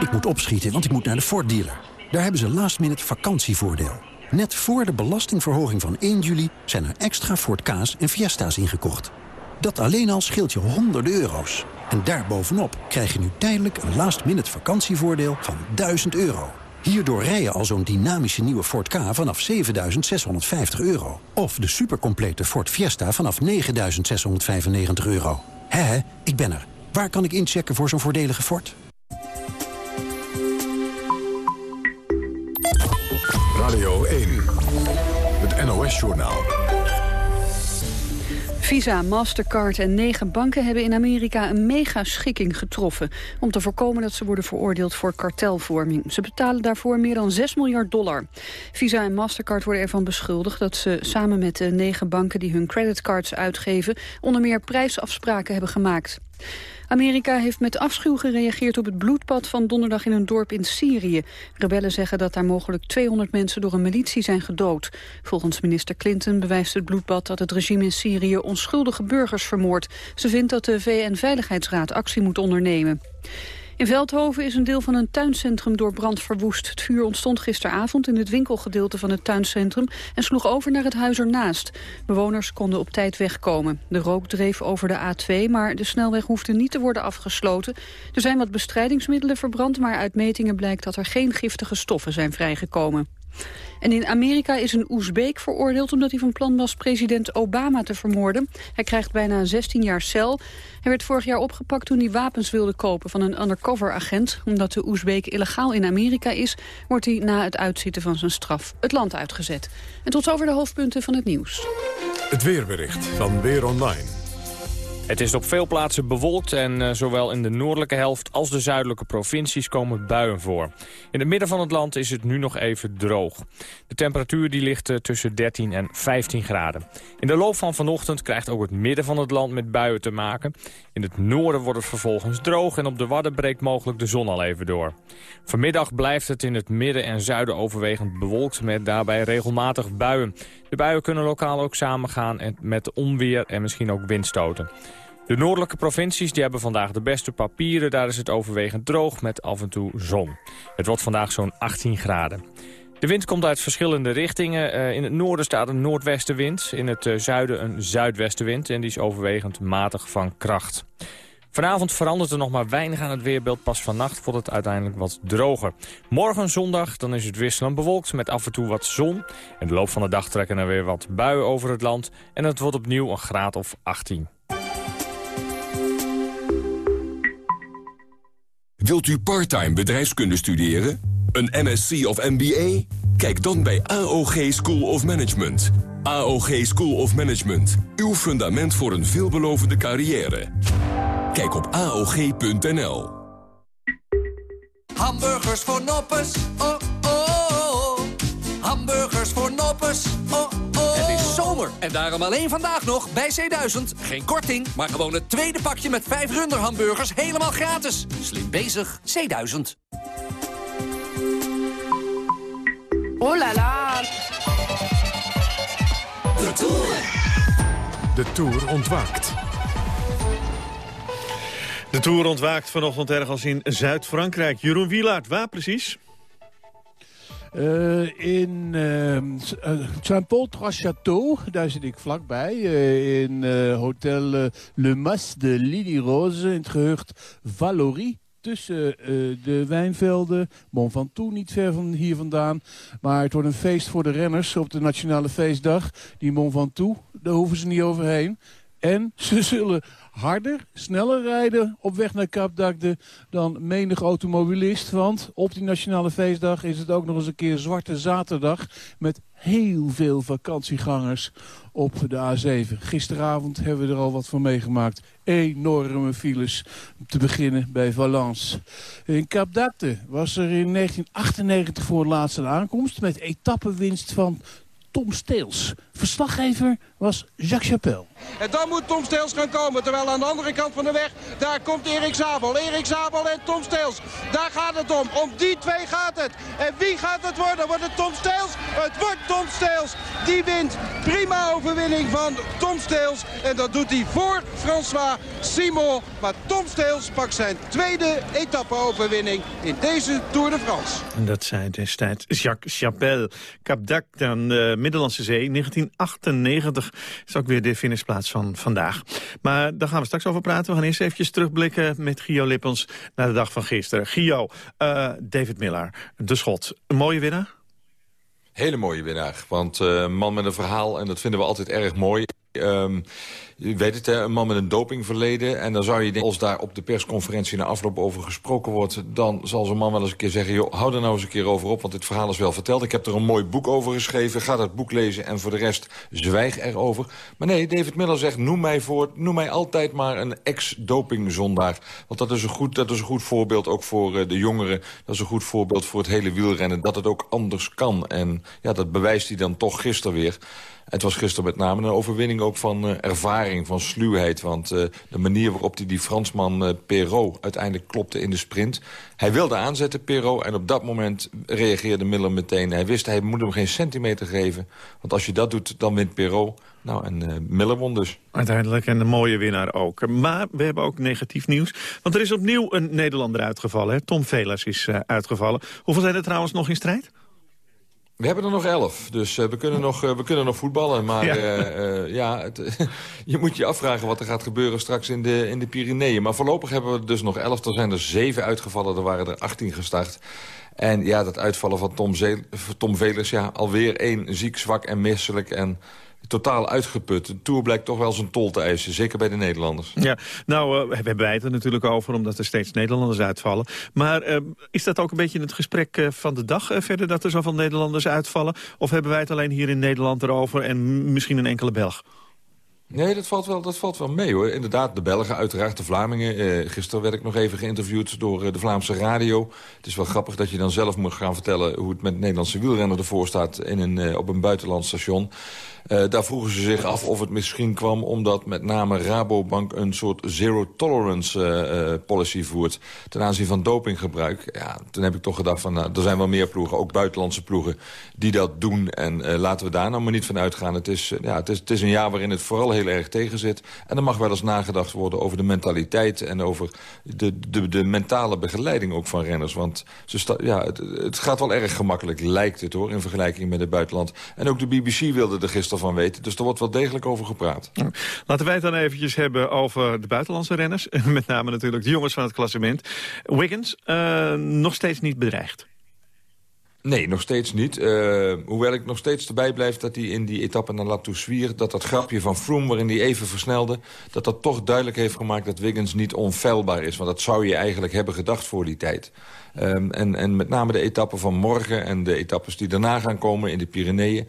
Ik, moet opschieten, want ik moet naar de Ford dealer. Daar hebben ze last minute vakantievoordeel. Net voor de belastingverhoging van 1 juli zijn er extra Ford Ka's en Fiesta's ingekocht. Dat alleen al scheelt je honderden euro's. En daarbovenop krijg je nu tijdelijk een last-minute vakantievoordeel van 1000 euro. Hierdoor rij je al zo'n dynamische nieuwe Ford K vanaf 7.650 euro. Of de supercomplete Ford Fiesta vanaf 9.695 euro. Hé, ik ben er. Waar kan ik inchecken voor zo'n voordelige fort? Radio 1, het NOS-journaal. Visa, Mastercard en negen banken hebben in Amerika een mega schikking getroffen... om te voorkomen dat ze worden veroordeeld voor kartelvorming. Ze betalen daarvoor meer dan 6 miljard dollar. Visa en Mastercard worden ervan beschuldigd dat ze samen met de negen banken... die hun creditcards uitgeven, onder meer prijsafspraken hebben gemaakt. Amerika heeft met afschuw gereageerd op het bloedbad van donderdag in een dorp in Syrië. Rebellen zeggen dat daar mogelijk 200 mensen door een militie zijn gedood. Volgens minister Clinton bewijst het bloedbad dat het regime in Syrië onschuldige burgers vermoordt. Ze vindt dat de VN-veiligheidsraad actie moet ondernemen. In Veldhoven is een deel van een tuincentrum door brand verwoest. Het vuur ontstond gisteravond in het winkelgedeelte van het tuincentrum... en sloeg over naar het huis ernaast. Bewoners konden op tijd wegkomen. De rook dreef over de A2, maar de snelweg hoefde niet te worden afgesloten. Er zijn wat bestrijdingsmiddelen verbrand... maar uit metingen blijkt dat er geen giftige stoffen zijn vrijgekomen. En in Amerika is een Oezbeek veroordeeld omdat hij van plan was president Obama te vermoorden. Hij krijgt bijna 16 jaar cel. Hij werd vorig jaar opgepakt toen hij wapens wilde kopen van een undercover agent. Omdat de Oezbeek illegaal in Amerika is, wordt hij na het uitzitten van zijn straf het land uitgezet. En tot over de hoofdpunten van het nieuws. Het weerbericht van Weer Online. Het is op veel plaatsen bewolkt en uh, zowel in de noordelijke helft als de zuidelijke provincies komen buien voor. In het midden van het land is het nu nog even droog. De temperatuur die ligt uh, tussen 13 en 15 graden. In de loop van vanochtend krijgt ook het midden van het land met buien te maken. In het noorden wordt het vervolgens droog en op de Wadden breekt mogelijk de zon al even door. Vanmiddag blijft het in het midden en zuiden overwegend bewolkt met daarbij regelmatig buien. De buien kunnen lokaal ook samengaan met onweer en misschien ook windstoten. De noordelijke provincies die hebben vandaag de beste papieren. Daar is het overwegend droog met af en toe zon. Het wordt vandaag zo'n 18 graden. De wind komt uit verschillende richtingen. Uh, in het noorden staat een noordwestenwind. In het uh, zuiden een zuidwestenwind. En die is overwegend matig van kracht. Vanavond verandert er nog maar weinig aan het weerbeeld. Pas vannacht wordt het uiteindelijk wat droger. Morgen zondag dan is het wisselend bewolkt met af en toe wat zon. In de loop van de dag trekken er weer wat buien over het land. En het wordt opnieuw een graad of 18. Wilt u parttime bedrijfskunde studeren? Een MSc of MBA? Kijk dan bij AOG School of Management. AOG School of Management. Uw fundament voor een veelbelovende carrière. Kijk op AOG.nl. Hamburgers voor noppers, oh oh. Hamburgers voor noppers, oh oh. Het is zomer en daarom alleen vandaag nog bij C1000. Geen korting, maar gewoon het tweede pakje met 5 runderhamburgers helemaal gratis. Slim bezig, C1000. Oh la la. De Tour. De Tour ontwaakt. De Tour ontwaakt vanochtend ergens in Zuid-Frankrijk. Jeroen Wielaert, waar precies? Uh, in uh, Saint-Paul-Trois-Châteaux, daar zit ik vlakbij. Uh, in hotel Le Mas de Lily Rose in het gehucht Valorie tussen de wijnvelden. Bon Ventoux niet ver van hier vandaan. Maar het wordt een feest voor de renners op de Nationale Feestdag. Die Mont Ventoux, daar hoeven ze niet overheen. En ze zullen harder, sneller rijden op weg naar Kaapdakde dan menig automobilist. Want op die Nationale Feestdag is het ook nog eens een keer Zwarte Zaterdag met heel veel vakantiegangers op de A7. Gisteravond hebben we er al wat van meegemaakt. Enorme files te beginnen bij Valence. In Kaapdakte was er in 1998 voor het laatste aankomst met etappenwinst van Tom Steels. Verslaggever was Jacques Chapelle. En dan moet Tom Steels gaan komen. Terwijl aan de andere kant van de weg, daar komt Erik Zabel. Erik Zabel en Tom Steels. Daar gaat het om. Om die twee gaat het. En wie gaat het worden? Wordt het Tom Steels? Het wordt Tom Steels. Die wint. Prima overwinning van Tom Steels. En dat doet hij voor François Simon. Maar Tom Steels pakt zijn tweede etappe-overwinning in deze Tour de France. En dat zei destijds Jacques Chapelle. Cap aan de Middellandse Zee, 1998 is ook weer de finishplaats van vandaag. Maar daar gaan we straks over praten. We gaan eerst eventjes terugblikken met Gio Lippens naar de dag van gisteren. Gio, uh, David Miller, de schot. Een mooie winnaar? Hele mooie winnaar. Want uh, man met een verhaal, en dat vinden we altijd erg mooi. Ehm, je weet het, hè, een man met een dopingverleden. En dan zou je denken, als daar op de persconferentie na afloop over gesproken wordt... dan zal zo'n man wel eens een keer zeggen... joh, hou er nou eens een keer over op, want dit verhaal is wel verteld. Ik heb er een mooi boek over geschreven. Ga dat boek lezen en voor de rest zwijg erover. Maar nee, David Miller zegt, noem mij, voor, noem mij altijd maar een ex-dopingzondaar. Want dat is, een goed, dat is een goed voorbeeld ook voor uh, de jongeren. Dat is een goed voorbeeld voor het hele wielrennen. Dat het ook anders kan. En ja, dat bewijst hij dan toch gisteren weer. Het was gisteren met name een overwinning ook van uh, ervaring, van sluwheid. Want uh, de manier waarop hij die Fransman uh, Perrault uiteindelijk klopte in de sprint... Hij wilde aanzetten, Perrault, en op dat moment reageerde Miller meteen. Hij wist, hij moet hem geen centimeter geven. Want als je dat doet, dan wint Perrault. Nou, en Miller won dus. Uiteindelijk en een mooie winnaar ook. Maar we hebben ook negatief nieuws. Want er is opnieuw een Nederlander uitgevallen. Hè? Tom Velers is uitgevallen. Hoeveel zijn er trouwens nog in strijd? We hebben er nog elf, dus uh, we, kunnen nog, uh, we kunnen nog voetballen. Maar ja, uh, ja het, [LAUGHS] je moet je afvragen wat er gaat gebeuren straks in de, in de Pyreneeën. Maar voorlopig hebben we dus nog elf. Er zijn er zeven uitgevallen, er waren er 18 gestart. En ja, dat uitvallen van Tom, Zeel, Tom Velers, ja, alweer één ziek, zwak en misselijk. En totaal uitgeput. De Tour blijkt toch wel zijn tol te eisen, zeker bij de Nederlanders. Ja, nou, uh, we hebben het er natuurlijk over, omdat er steeds Nederlanders uitvallen. Maar uh, is dat ook een beetje het gesprek uh, van de dag verder, dat er zoveel Nederlanders uitvallen? Of hebben wij het alleen hier in Nederland erover en misschien een enkele Belg? Nee, dat valt, wel, dat valt wel mee hoor. Inderdaad, de Belgen, uiteraard de Vlamingen. Eh, gisteren werd ik nog even geïnterviewd door de Vlaamse radio. Het is wel grappig dat je dan zelf moet gaan vertellen... hoe het met Nederlandse wielrenner ervoor staat in een, op een buitenland station. Uh, daar vroegen ze zich af of het misschien kwam omdat met name Rabobank... een soort zero-tolerance uh, policy voert ten aanzien van dopinggebruik. Ja, toen heb ik toch gedacht van, nou, er zijn wel meer ploegen, ook buitenlandse ploegen... die dat doen en laten we daar nou maar niet van uitgaan. Het is, ja, het, is, het is een jaar waarin het vooral heel erg tegen zit. En er mag wel eens nagedacht worden over de mentaliteit... en over de, de, de mentale begeleiding ook van renners. Want ze ja, het, het gaat wel erg gemakkelijk, lijkt het hoor... in vergelijking met het buitenland. En ook de BBC wilde er gisteren van weten. Dus er wordt wel degelijk over gepraat. Laten wij het dan eventjes hebben over de buitenlandse renners. [LAUGHS] Met name natuurlijk de jongens van het klassement. Wiggins, uh, nog steeds niet bedreigd. Nee, nog steeds niet. Uh, hoewel ik nog steeds erbij blijf dat hij in die etappe naar La Toussuire... dat dat grapje van Froome, waarin hij even versnelde... dat dat toch duidelijk heeft gemaakt dat Wiggins niet onfeilbaar is. Want dat zou je eigenlijk hebben gedacht voor die tijd. Um, en, en met name de etappen van morgen en de etappes die daarna gaan komen in de Pyreneeën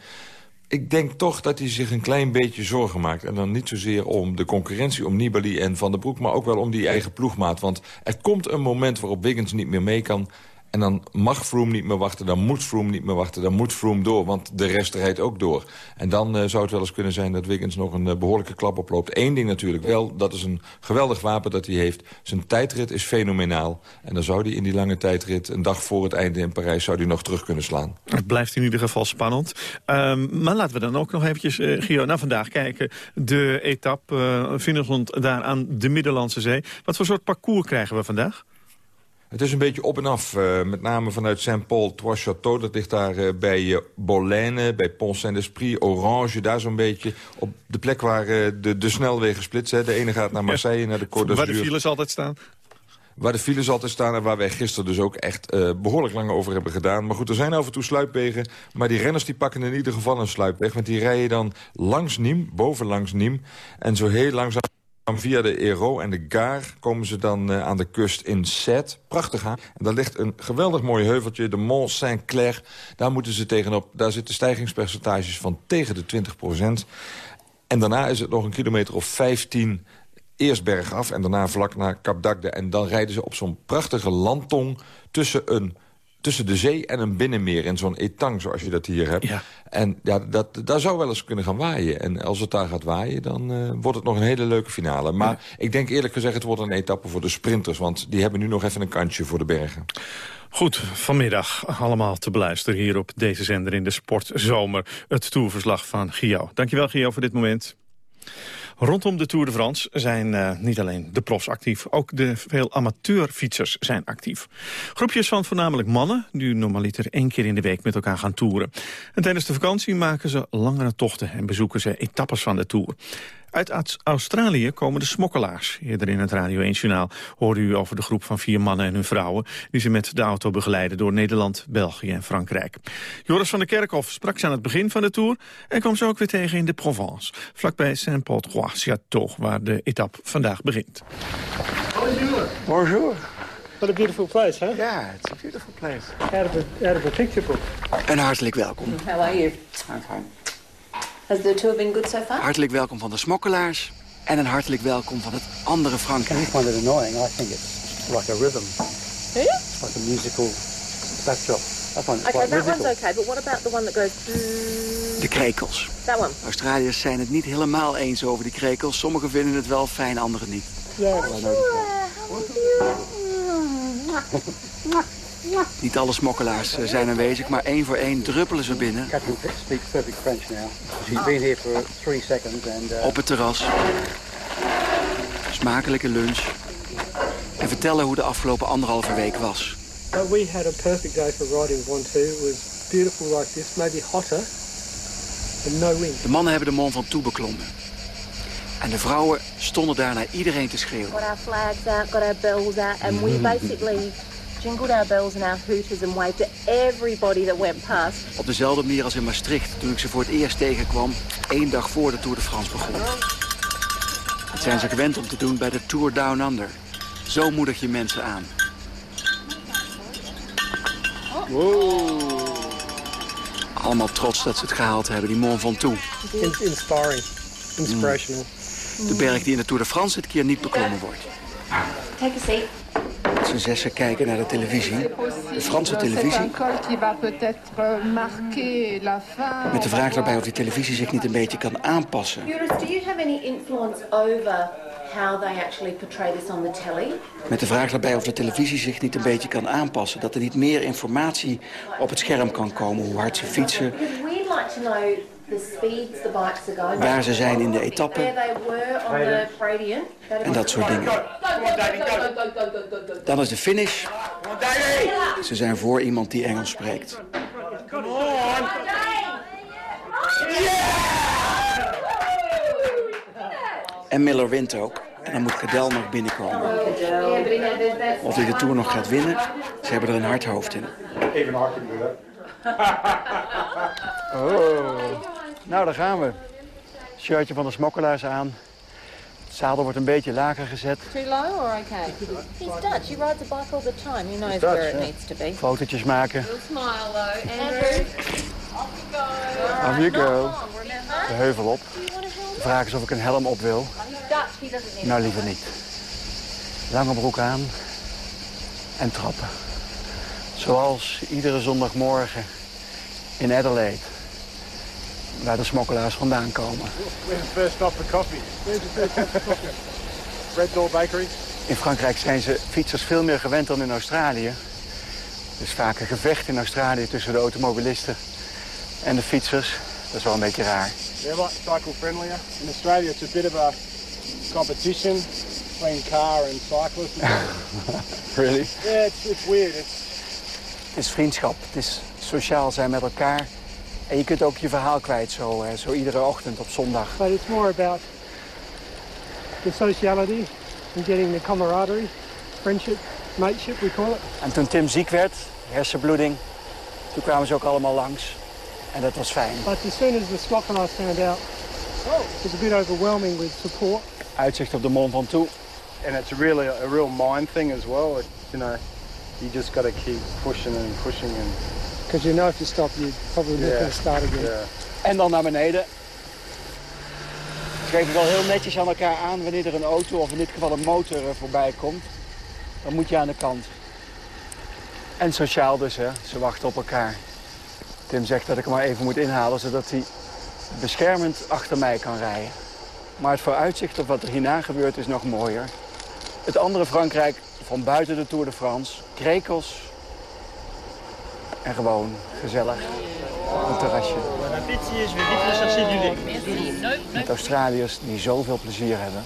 ik denk toch dat hij zich een klein beetje zorgen maakt. En dan niet zozeer om de concurrentie, om Nibali en Van der Broek... maar ook wel om die eigen ploegmaat. Want er komt een moment waarop Wiggins niet meer mee kan... En dan mag Froome niet meer wachten, dan moet Froome niet meer wachten... dan moet Froome door, want de rest rijdt ook door. En dan uh, zou het wel eens kunnen zijn dat Wiggins nog een uh, behoorlijke klap oploopt. Eén ding natuurlijk wel, dat is een geweldig wapen dat hij heeft. Zijn tijdrit is fenomenaal. En dan zou hij in die lange tijdrit, een dag voor het einde in Parijs... zou hij nog terug kunnen slaan. Het blijft in ieder geval spannend. Um, maar laten we dan ook nog eventjes, uh, Gio, naar vandaag kijken. De etappe uh, daar aan de Middellandse Zee. Wat voor soort parcours krijgen we vandaag? Het is een beetje op en af, uh, met name vanuit Saint-Paul-Trois-Châteaux. Dat ligt daar uh, bij uh, Bolène, bij Pont-Saint-Esprit, Orange. Daar zo'n beetje op de plek waar de, de snelwegen splitsen. De ene gaat naar Marseille, ja. naar de Côte d'Azur. Waar de files altijd staan? Waar de files altijd staan en waar wij gisteren dus ook echt uh, behoorlijk lang over hebben gedaan. Maar goed, er zijn af en toe sluipwegen. Maar die renners die pakken in ieder geval een sluipweg. Want die rijden dan langs Nîmes, boven langs Nîmes. En zo heel langzaam Via de Ero en de Gare komen ze dan uh, aan de kust in Sète. Prachtig aan. En daar ligt een geweldig mooi heuveltje, de Mont Saint-Clair. Daar moeten ze tegenop. Daar zitten stijgingspercentages van tegen de 20% En daarna is het nog een kilometer of 15 eerst bergaf en daarna vlak naar Cap d'Agde. En dan rijden ze op zo'n prachtige landtong tussen een tussen de zee en een binnenmeer in zo'n etang zoals je dat hier hebt. Ja. En ja, dat, daar zou wel eens kunnen gaan waaien. En als het daar gaat waaien, dan uh, wordt het nog een hele leuke finale. Maar ja. ik denk eerlijk gezegd, het wordt een etappe voor de sprinters. Want die hebben nu nog even een kantje voor de bergen. Goed, vanmiddag allemaal te beluisteren hier op deze zender in de Sportzomer. Het toerverslag van Gio. Dankjewel Gio voor dit moment. Rondom de Tour de France zijn uh, niet alleen de profs actief... ook de veel amateurfietsers zijn actief. Groepjes van voornamelijk mannen... die normaliter één keer in de week met elkaar gaan toeren. En tijdens de vakantie maken ze langere tochten... en bezoeken ze etappes van de Tour. Uit Australië komen de smokkelaars. Eerder in het Radio 1-journaal hoorde u over de groep van vier mannen en hun vrouwen... die ze met de auto begeleiden door Nederland, België en Frankrijk. Joris van der Kerkhof sprak ze aan het begin van de Tour... en kwam ze ook weer tegen in de Provence, vlakbij Saint-Paul-Trois-Château... waar de etappe vandaag begint. Bonjour. Bonjour. What a beautiful place, huh? Yeah, it's a beautiful place. Out of a, out of a picture book. En hartelijk welkom. How are you? I'm fine. Has the tour been good so far? Hartelijk welkom van de smokkelaars. En een hartelijk welkom van het andere Frankrijk. I find it annoying. I think it's like a rhythm. You? It's like a musical backdrop. I find it Okay, quite that musical. one's okay, but what about the one that goes... De krekels. That one? Australiërs zijn het niet helemaal eens over die krekels. Sommigen vinden het wel fijn, anderen niet. Yeah. [LAUGHS] [LAUGHS] Niet alle smokkelaars eh, zijn aanwezig, maar één voor één druppelen ze binnen. Uh, op het terras. Smakelijke lunch. En vertellen hoe de afgelopen anderhalve week was. We had a perfect day for riding Ventoux. It was beautiful like this, maybe hotter, and no wind. De mannen hebben de Mont Ventoux beklommen. En de vrouwen stonden daar naar iedereen te schreeuwen. Got our flags out, got our bells out, and we basically jingled our bells and our hooters and waved at everybody that went past. Op dezelfde manier als in Maastricht, toen ik ze voor het eerst tegenkwam... één dag voor de Tour de France begon. Dat zijn ze gewend om te doen bij de Tour Down Under. Zo moedig je mensen aan. Allemaal trots dat ze het gehaald hebben, die Mont Ventoux. In- inspiring, inspirational. De berg die in de Tour de France dit keer niet beklommen wordt. Take a seat. Zijn zessen kijken naar de televisie. De Franse televisie. Met de vraag daarbij of die televisie zich niet een beetje kan aanpassen. Joris, do you have any influence over how they actually portray this on the telly? Met de vraag daarbij of de televisie zich niet een beetje kan aanpassen. Dat er niet meer informatie op het scherm kan komen. Hoe hard ze fietsen, Because we'd like to know the speeds the bikes are going. Waar ze zijn in de etappe. En dat soort dingen. Dan is de finish. Ze zijn voor iemand die Engels spreekt. En Miller wint ook. En dan moet Cadel nog binnenkomen. Of hij de Tour nog gaat winnen, ze hebben er een hard hoofd in. Even. [LAUGHS] Oh. Nou, daar gaan we. Shirtje van de smokkelaars aan. Het zadel wordt een beetje lager gezet. Too low or okay? He's Dutch. He rides a bike all the time. He knows Dutch, where it needs to be. Fotootjes maken. Smile though, Andrew. Off you go. De heuvel op. De vraag is of ik een helm op wil. Nou, liever niet. Lange broek aan. En trappen. Zoals iedere zondagmorgen in Adelaide. Waar de smokkelaars vandaan komen. Where's the first stop for coffee? Where's the first stop for coffee? Red Door Bakery. In Frankrijk zijn ze fietsers veel meer gewend dan in Australië. Er is vaak een gevecht in Australië tussen de automobilisten en de fietsers. Dat is wel een beetje raar. They're like cycle friendlier. In Australia, it's a bit of a competition between car and cyclists. [LAUGHS] Really? yeah, it's, it's weird. It's, Het is vriendschap, het is sociaal zijn met elkaar. En je kunt ook je verhaal kwijt zo, eh, zo iedere ochtend op zondag. but it's more about the sociality and getting the camaraderie, friendship, mateship, we call it. En toen Tim ziek werd, hersenbloeding, toen kwamen ze ook allemaal langs. En dat was fijn. But as soon as the Smokelaars found out, it was a bit overwhelming with support. Uitzicht op de Mont Ventoux. And it's really a, a real mind thing as well. It, you know, you just got to keep pushing and pushing and. Because you know if you stop, you probably not Yeah. going to start again. En dan naar beneden. Ze geven wel heel netjes aan elkaar aan wanneer er een auto of in dit geval een motor eh, voorbij komt. Dan moet je aan de kant. En sociaal dus, hè. Ze wachten op elkaar. Tim zegt dat ik hem maar even moet inhalen, zodat hij beschermend achter mij kan rijden. Maar het vooruitzicht op wat er hierna gebeurt is nog mooier. Het andere Frankrijk van buiten de Tour de France. Krekels. En gewoon gezellig. Op een terrasje. appétit. Je vais vite aller chercher du lait. Met Australiërs die zoveel plezier hebben.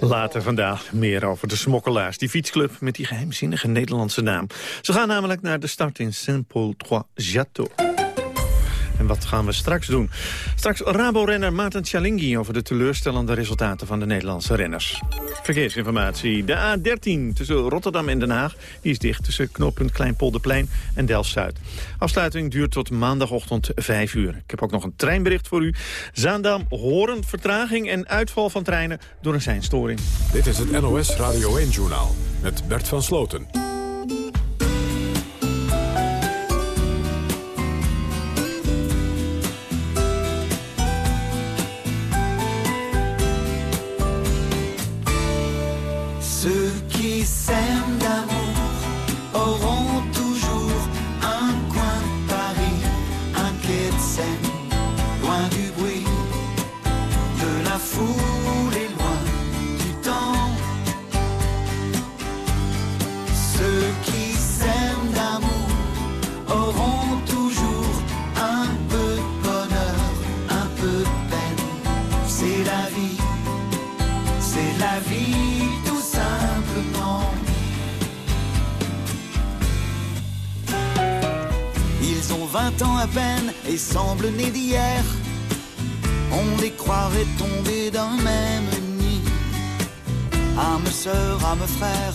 Later vandaag meer over de smokkelaars. Die fietsclub met die geheimzinnige Nederlandse naam. Ze gaan namelijk naar de start in Saint-Paul-Trois-Château. En wat gaan we straks doen? Straks Rabo-renner Maarten Chalingi over de teleurstellende resultaten van de Nederlandse renners. Verkeersinformatie. De A13 tussen Rotterdam en Den Haag die is dicht tussen knooppunt Kleinpolderplein en Delft-Zuid. Afsluiting duurt tot maandagochtend 5 uur. Ik heb ook nog een treinbericht voor u. Zaandam, Horen, vertraging en uitval van treinen door een seinstoring. Dit is het NOS Radio 1-journaal met Bert van Sloten. Vingt ans à peine et semblent nés d'hier. On les croirait tombés d'un même nid. Âme sœur, âme frère,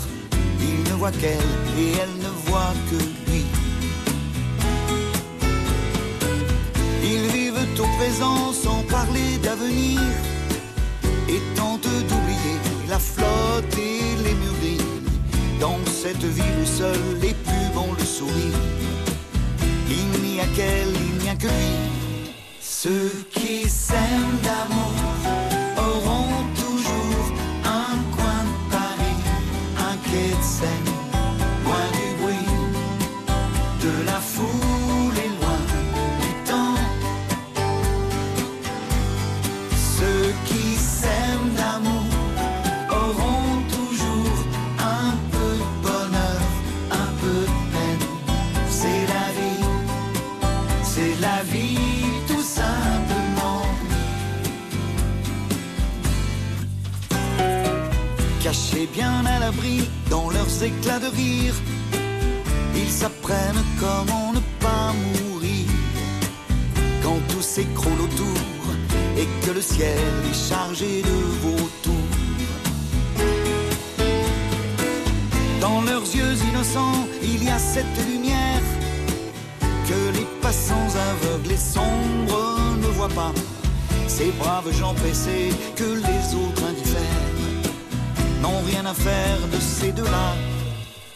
il ne voit qu'elle et elle ne voit que lui. Ils vivent au présent sans parler d'avenir et tentent d'oublier la flotte et les mûries. Dans cette ville où seuls les pubs ont le sourire, a qu'elle, il n'y a que lui. Ceux qui s'aiment d'amour auront toujours un coin de Paris, un quai de Seine, Cachés bien à l'abri dans leurs éclats de rire, ils s'apprennent comment ne pas mourir quand tout s'écroule autour et que le ciel est chargé de vautours. Dans leurs yeux innocents, il y a cette lumière que les passants aveugles et sombres ne voient pas. Ces braves gens pressés que les autres n'ont rien à faire de ces deux-là.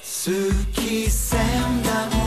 Ceux qui s'aiment d'amour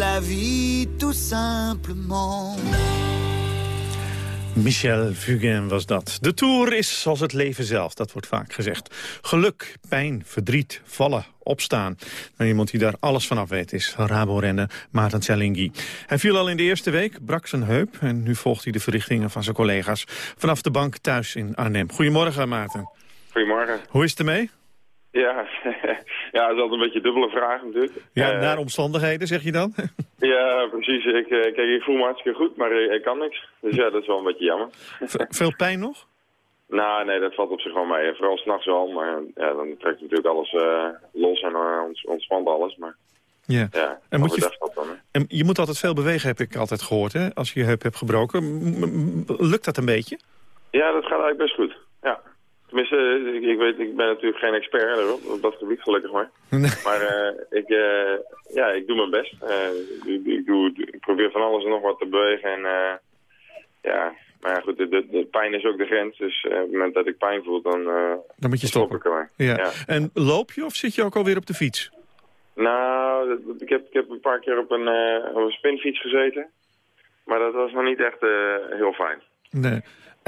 la vie tout simplement. Michel Fugain was dat. De Tour is zoals het leven zelf, dat wordt vaak gezegd. Geluk, pijn, verdriet, vallen, opstaan. Nou, iemand die daar alles vanaf weet is Rabo-renner Maarten Cialinghi. Hij viel al in de eerste week, brak zijn heup... en nu volgt hij de verrichtingen van zijn collega's... vanaf de bank thuis in Arnhem. Goedemorgen, Maarten. Goedemorgen. Hoe is het ermee? Ja, [LAUGHS] ja, dat is altijd een beetje dubbele vraag natuurlijk. Ja, Eh, naar omstandigheden, zeg je dan? [LAUGHS] ja, precies. Ik, eh, kijk, ik voel me hartstikke goed, maar ik, ik kan niks. Dus ja, dat is wel een beetje jammer. Veel pijn nog? [LAUGHS] nou, nee, dat valt op zich wel mee. Vooral s'nachts wel, maar ja, dan trekt natuurlijk alles eh, los en ons, ontspant alles. Maar Ja. ja, En moet je- dan. En je moet altijd veel bewegen, heb ik altijd gehoord, hè? Als je je heup hebt gebroken. M- lukt dat een beetje? Ja, dat gaat eigenlijk best goed. Ja. Tenminste, eh, ik, weet, ik ben natuurlijk geen expert erop, op dat gebied, gelukkig maar. [LAUGHS] Maar eh, ik, eh, ja, ik doe mijn best. Ik, ik, doe, ik probeer van alles en nog wat te bewegen. En ja, Maar ja, goed, de, de, de pijn is ook de grens. Dus op het moment dat ik pijn voel, dan, Dan moet je stop stoppen. ik ermee. Ja. Ja. En loop je of zit je ook alweer op de fiets? Nou, ik heb, ik heb een paar keer op een, op een spinfiets gezeten. Maar dat was nog niet echt heel fijn. Nee.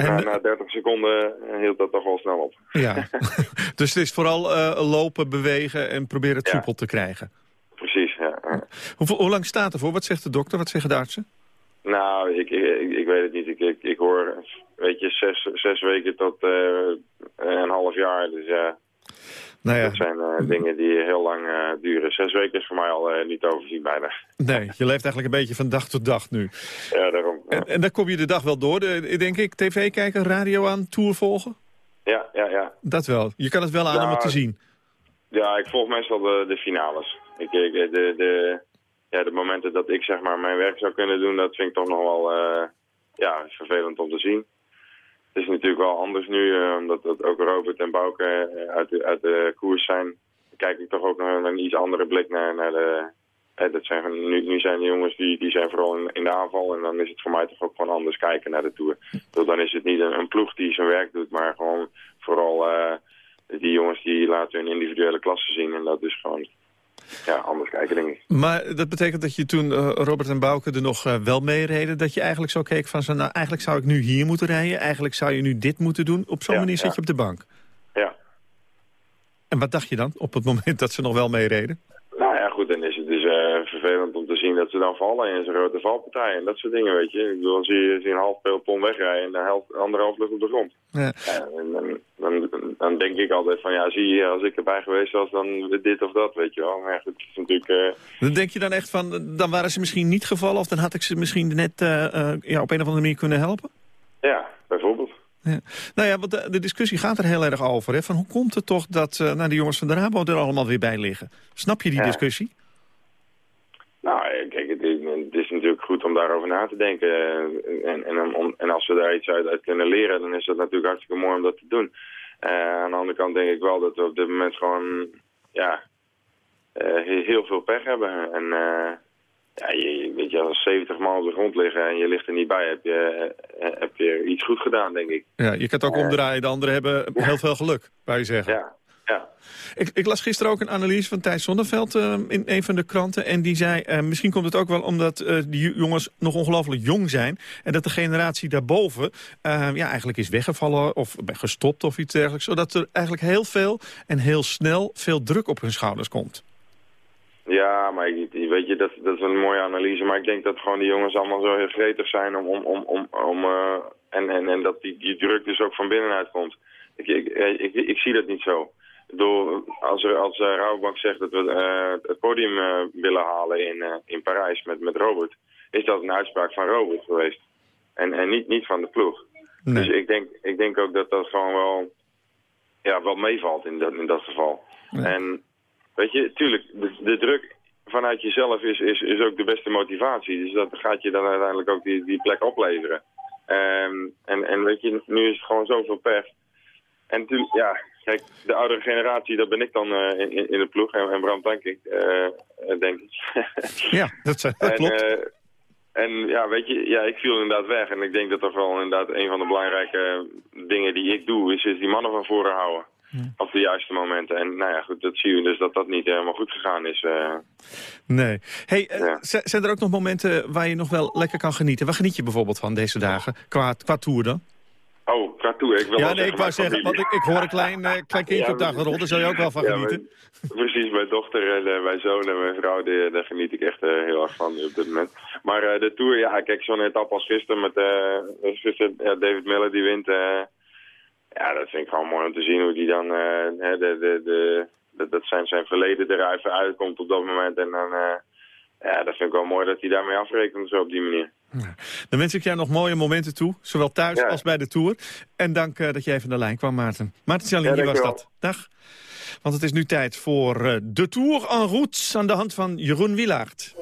Na, na 30 seconden eh, hield dat toch wel snel op. Ja. [LAUGHS] [LAUGHS] dus het is vooral eh, lopen, bewegen en proberen het soepel te krijgen. Precies, ja. ja. Hoe, hoe lang staat ervoor? Wat zegt de dokter? Wat zeggen de artsen? Nou, ik, ik, ik weet het niet. Ik, ik, ik hoor, weet je, zes, zes weken tot eh, een half jaar. Dus ja, Nou ja, dat zijn eh, dingen die heel lang eh, duren. Zes weken is voor mij al eh, niet overzien bijna. nee, je leeft eigenlijk een beetje van dag tot dag nu. Ja, daarom. Ja, En, en dan kom je de dag wel door, de- denk ik. TV kijken, radio aan, tour volgen? ja, ja. ja. Dat wel. Je kan het wel aan om het te zien. Ja, ik volg meestal de, de finales. Ik, ik, de, de, ja, de momenten dat ik zeg maar mijn werk zou kunnen doen, dat vind ik toch nog wel ja, vervelend om te zien. Het is natuurlijk wel anders nu, eh, omdat dat ook Robert en Bouke eh, uit, de, uit de koers zijn. Kijk ik toch ook met een iets andere blik naar, naar de... eh, dat zijn, nu, nu zijn de jongens die, die zijn vooral in, de aanval en dan is het voor mij toch ook gewoon anders kijken naar de Tour. Dus dan is het niet een, een ploeg die zijn werk doet, maar gewoon vooral eh, die jongens die laten hun individuele klasse zien. En dat is gewoon ja, anders kijken, denk ik. Maar dat betekent dat je toen eh, Robert en Bouke er nog eh, wel mee reden... dat je eigenlijk zo keek van, zo, nou, eigenlijk zou ik nu hier moeten rijden... eigenlijk zou je nu dit moeten doen. Op zo'n Ja, manier zit ja. je op de bank. Ja. En wat dacht je dan op het [LAUGHS] moment dat ze nog wel mee reden? Nou ja, goed, dan is het dus eh, vervelend om te dat ze dan vallen in zo'n grote valpartij en dat soort dingen, weet je. Ik bedoel, dan zie je, je een half peloton wegrijden en de helft, anderhalf ligt op de grond. Ja. Dan, dan, dan denk ik altijd van, ja, zie je, als ik erbij geweest was, dan dit of dat, weet je wel. Maar ja, goed, het is natuurlijk... eh, Dan denk je dan echt van, dan waren ze misschien niet gevallen... of dan had ik ze misschien net eh, eh, ja, op een of andere manier kunnen helpen? ja, bijvoorbeeld. Ja. Nou ja, want de, de discussie gaat er heel erg over. Hè? Van hoe komt het toch dat eh, nou, de jongens van de Rabo er allemaal weer bij liggen? Snap je die Ja. discussie? Nou, eh, kijk, het is, het is natuurlijk goed om daarover na te denken. eh, En, en, om, en als we daar iets uit, uit kunnen leren, dan is dat natuurlijk hartstikke mooi om dat te doen. Eh, aan de andere kant denk ik wel dat we op dit moment gewoon ja, eh, he- heel veel pech hebben. En ja, je, weet je, als 70 man op de grond liggen en je ligt er niet bij, heb je, heb je iets goed gedaan, denk ik. Ja, je kan het ook omdraaien. De anderen hebben heel veel geluk, wou je zeggen. Ja, ja. Ik, ik las gisteren ook een analyse van Thijs Zonneveld eh, in een van de kranten. En die zei, eh, misschien komt het ook wel omdat eh, die jongens nog ongelooflijk jong zijn. En dat de generatie daarboven eh, ja, eigenlijk is weggevallen of gestopt of iets dergelijks. Zodat er eigenlijk heel veel en heel snel veel druk op hun schouders komt. Ja, maar ik- weet je, dat, dat is een mooie analyse. Maar ik denk dat gewoon die jongens allemaal zo heel gretig zijn om... om, om, om, om eh, en, en, en dat die, die druk dus ook van binnenuit komt. Ik, ik, ik, ik, zie dat niet zo. Als, er, als Rabobank zegt dat we eh, het podium eh, willen halen in, eh, in Parijs met, met Robert... is dat een uitspraak van Robert geweest. En, en niet, niet van de ploeg. Dus ik denk, ik denk ook dat dat gewoon wel, ja, wel meevalt in dat, in dat geval. En weet je, tuurlijk, de, de druk vanuit jezelf is, is, is ook de beste motivatie. Dus dat gaat je dan uiteindelijk ook die, die plek opleveren. Ehm, en, en weet je, nu is het gewoon zoveel pech. En natuurlijk, ja, kijk, de oudere generatie, dat ben ik dan eh, in, in- de ploeg. En, en Bram denk ik, eh, denk ik. [LAUGHS] Ja, dat, dat En, klopt. en ja, weet je, ja, ik viel inderdaad weg. En ik denk dat toch wel inderdaad een van de belangrijke dingen die ik doe, is, is die mannen van voren houden. Op de juiste momenten. En nou ja, goed, dat zien we dus dat dat niet helemaal goed gegaan is. Nee. Hey, zijn er ook nog momenten waar je nog wel lekker kan genieten? Waar geniet je bijvoorbeeld van deze dagen? Qua, qua tour dan? Oh, qua toe. Ik wil Ja, nee, ik wou zeggen, want ik, ik hoor een klein, eh, klein kindje Ja, op de achtergrond. Daar zou je ook wel van Ja, genieten. mijn- [LAUGHS] precies, mijn dochter en eh, mijn zoon en mijn vrouw, die, daar geniet ik echt eh, heel erg van op dit moment. Maar eh, de Tour, ja, kijk, zo'n etappe als gisteren met eh, gisteren, David Miller die wint. eh, ja, dat vind ik gewoon mooi om te zien hoe die dan, eh, de, de, de, dat, zijn zijn verleden er even uitkomt op dat moment. En dan, eh, ja, dat vind ik wel mooi dat hij daarmee afrekent zo op die manier. Dan wens ik jou nog mooie momenten toe, zowel thuis als bij de Tour. En dank eh, dat je even naar de lijn kwam, Maarten. Maarten Cialini Ja, was dat. Dag. Want het is nu tijd voor eh, de Tour en route aan de hand van Jeroen Wilaert.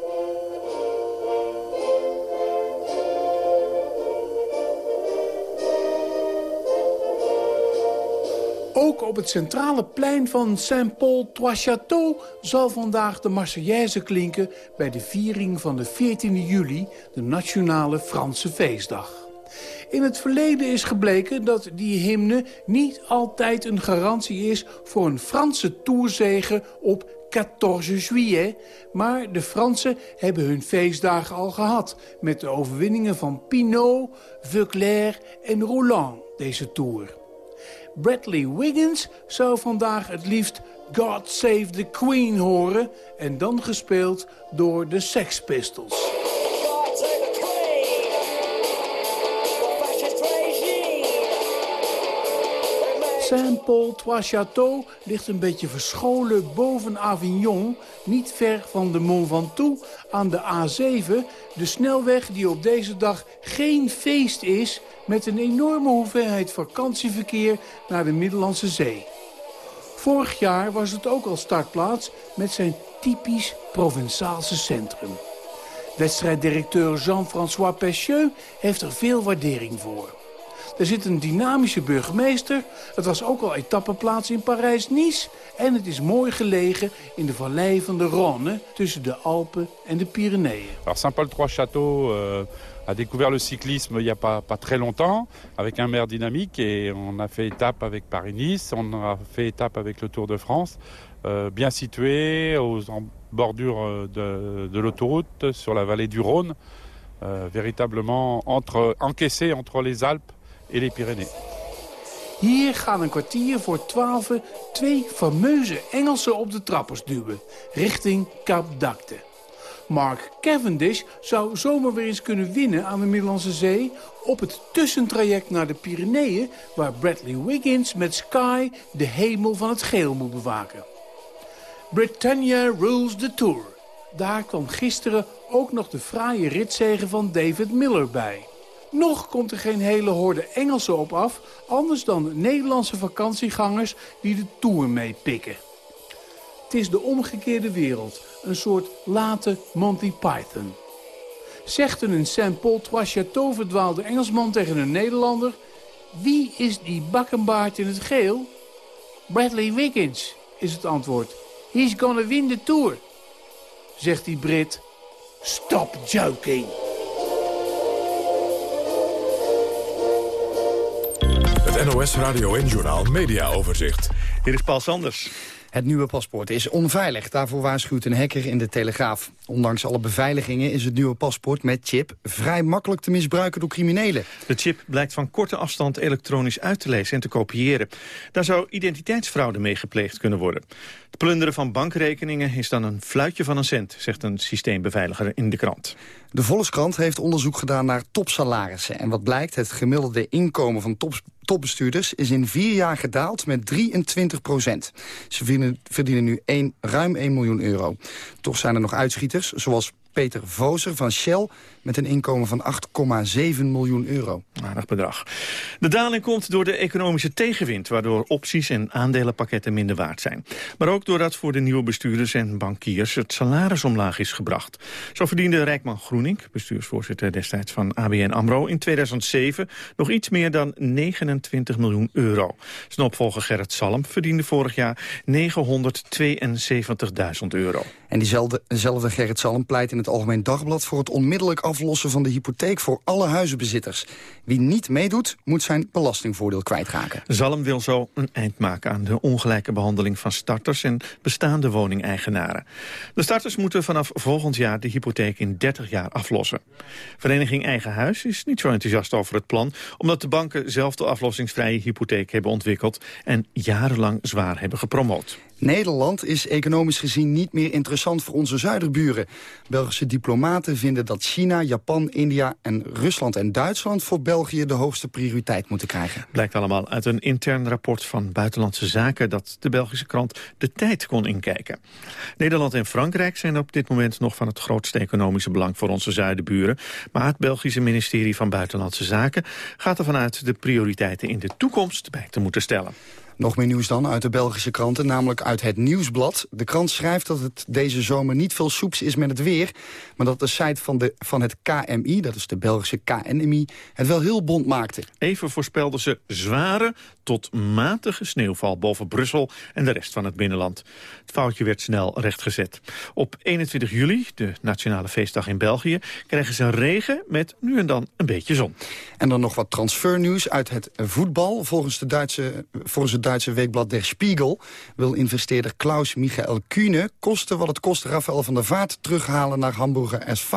Ook op het centrale plein van Saint-Paul-Trois-Châteaux zal vandaag de Marseillaise klinken bij de viering van de 14e juli, de nationale Franse feestdag. In het verleden is gebleken dat die hymne niet altijd een garantie is... voor een Franse toerzegen op 14 juillet. Maar de Fransen hebben hun feestdagen al gehad... met de overwinningen van Pinot, Veuclair en Roland deze Tour. Bradley Wiggins zou vandaag het liefst God Save the Queen horen... en dan gespeeld door de Sex Pistols. Saint-Paul-Trois-Châteaux ligt een beetje verscholen boven Avignon... niet ver van de Mont Ventoux aan de A7... de snelweg die op deze dag geen feest is... met een enorme hoeveelheid vakantieverkeer naar de Middellandse Zee. Vorig jaar was het ook al startplaats met zijn typisch Provençaalse centrum. Wedstrijddirecteur Jean-François Pecheux heeft er veel waardering voor. Er zit een dynamische burgemeester. Het was ook al etappeplaats in Parijs-Nice. En het is mooi gelegen in de vallei van de Rhône... tussen de Alpen en de Pyreneeën. Saint-Paul-Trois-Châteaux... Euh, a découvert le cyclisme il n'y a pas, pas très longtemps, avec un maire dynamique, et on a fait étape avec Paris-Nice, on a fait étape avec le Tour de France, euh, bien situé aux en bordure euh, de, de l'autoroute, sur la vallée du Rhône, euh, véritablement entre, encaissé entre les Alpes et les Pyrénées. Hier gaan een kwartier voor twaalf twee fameuze Engelsen op de trappers duwen, richting Cap d'Acte. Mark Cavendish zou zomaar weer eens kunnen winnen aan de Middellandse Zee... op het tussentraject naar de Pyreneeën... waar Bradley Wiggins met Sky de hemel van het geel moet bewaken. Britannia rules the Tour. Daar kwam gisteren ook nog de fraaie ritzegen van David Miller bij. Nog komt er geen hele horde Engelsen op af... anders dan Nederlandse vakantiegangers die de Tour meepikken. Het is de omgekeerde wereld, een soort late Monty Python. Zegt een in Saint-Paul-Trois-Château verdwaalde Engelsman tegen een Nederlander... Wie is die bakkenbaard in het geel? Bradley Wiggins, is het antwoord. He's gonna win the Tour, zegt die Brit. Stop joking. Het NOS Radio en Journal Media Overzicht. Hier is Paul Sanders. Het nieuwe paspoort is onveilig. Daarvoor waarschuwt een hacker in de Telegraaf. Ondanks alle beveiligingen is het nieuwe paspoort met chip... vrij makkelijk te misbruiken door criminelen. De chip blijkt van korte afstand elektronisch uit te lezen en te kopiëren. Daar zou identiteitsfraude mee gepleegd kunnen worden. Het plunderen van bankrekeningen is dan een fluitje van een cent... zegt een systeembeveiliger in de krant. De Volkskrant heeft onderzoek gedaan naar topsalarissen. En wat blijkt, het gemiddelde inkomen van top, topbestuurders... is in vier jaar gedaald met 23 procent. Ze verdienen, nu ruim 1 miljoen euro. Toch zijn er nog uitschieters, zoals Peter Vozer van Shell met een inkomen van 8,7 miljoen euro. Aardig bedrag. De daling komt door de economische tegenwind... waardoor opties en aandelenpakketten minder waard zijn. Maar ook doordat voor de nieuwe bestuurders en bankiers... het salaris omlaag is gebracht. Zo verdiende Rijkman Groening, bestuursvoorzitter destijds van ABN AMRO... in 2007 nog iets meer dan 29 miljoen euro. Zijn opvolger Gerrit Salm verdiende vorig jaar 972.000 euro. En diezelfde Gerrit Salm pleit in het Algemeen Dagblad... voor het onmiddellijk aflossen van de hypotheek voor alle huizenbezitters. Wie niet meedoet, moet zijn belastingvoordeel kwijtraken. Zalm wil zo een eind maken aan de ongelijke behandeling van starters en bestaande woningeigenaren. De starters moeten vanaf volgend jaar de hypotheek in 30 jaar aflossen. Vereniging Eigen Huis is niet zo enthousiast over het plan, omdat de banken zelf de aflossingsvrije hypotheek hebben ontwikkeld en jarenlang zwaar hebben gepromoot. Nederland is economisch gezien niet meer interessant voor onze zuiderburen. Belgische diplomaten vinden dat China, Japan, India en Rusland en Duitsland voor België de hoogste prioriteit moeten krijgen. Blijkt allemaal uit een intern rapport van Buitenlandse Zaken dat de Belgische krant de tijd kon inkijken. Nederland en Frankrijk zijn op dit moment nog van het grootste economische belang voor onze zuidenburen. Maar het Belgische ministerie van Buitenlandse Zaken gaat ervan uit de prioriteiten in de toekomst bij te moeten stellen. Nog meer nieuws dan uit de Belgische kranten, namelijk uit het Nieuwsblad. De krant schrijft dat het deze zomer niet veel soeps is met het weer... maar dat de site van, de, van het KMI, dat is de Belgische KNMI... het wel heel bond maakte. Even voorspelden ze zware tot matige sneeuwval boven Brussel en de rest van het binnenland. Het foutje werd snel rechtgezet. Op 21 juli, de nationale feestdag in België, krijgen ze regen met nu en dan een beetje zon. En dan nog wat transfernieuws uit het voetbal. Volgens, de Duitse, volgens het Duitse weekblad Der Spiegel wil investeerder Klaus Michael Kühne kosten wat het kost Rafael van der Vaart terughalen naar Hamburger SV.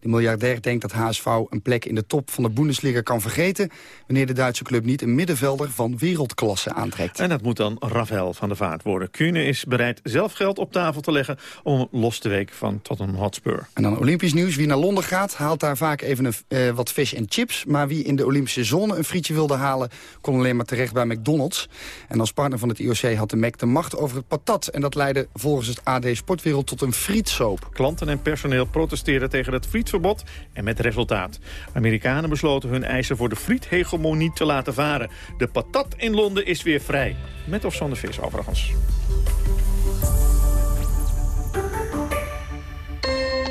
De miljardair denkt dat HSV een plek in de top van de Bundesliga kan vergeten wanneer de Duitse club niet een middenvelder van wereldklasse aantrekt. En dat moet dan Rafael van der Vaart worden. Kühne is bereid zelf geld op tafel te leggen om los te weken van Tottenham Hotspur. En dan Olympisch nieuws. Wie naar Londen gaat, haalt daar vaak even een, uh, wat fish en chips. Maar wie in de Olympische zone een frietje wilde halen... kon alleen maar terecht bij McDonald's. En als partner van het IOC had de Mac de macht over het patat. En dat leidde volgens het AD Sportwereld tot een frietsoop. Klanten en personeel protesteerden tegen het frietverbod en met resultaat. Amerikanen besloten hun eisen voor de friethegemonie te laten varen. De patat in Londen is weer vrij. Met of zonder vis overigens.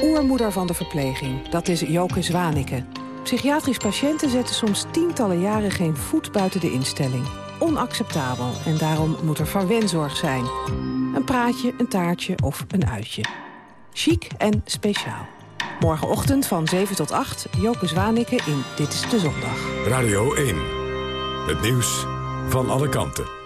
Oermoeder van de verpleging, dat is Joke Zwanike. Psychiatrisch patiënten zetten soms tientallen jaren geen voet buiten de instelling. Onacceptabel en daarom moet er verwenzorg zijn. Een praatje, een taartje of een uitje. Chic en speciaal. Morgenochtend van 7 tot 8, Joke Zwanike in Dit is de Zondag. Radio 1. Het nieuws van alle kanten.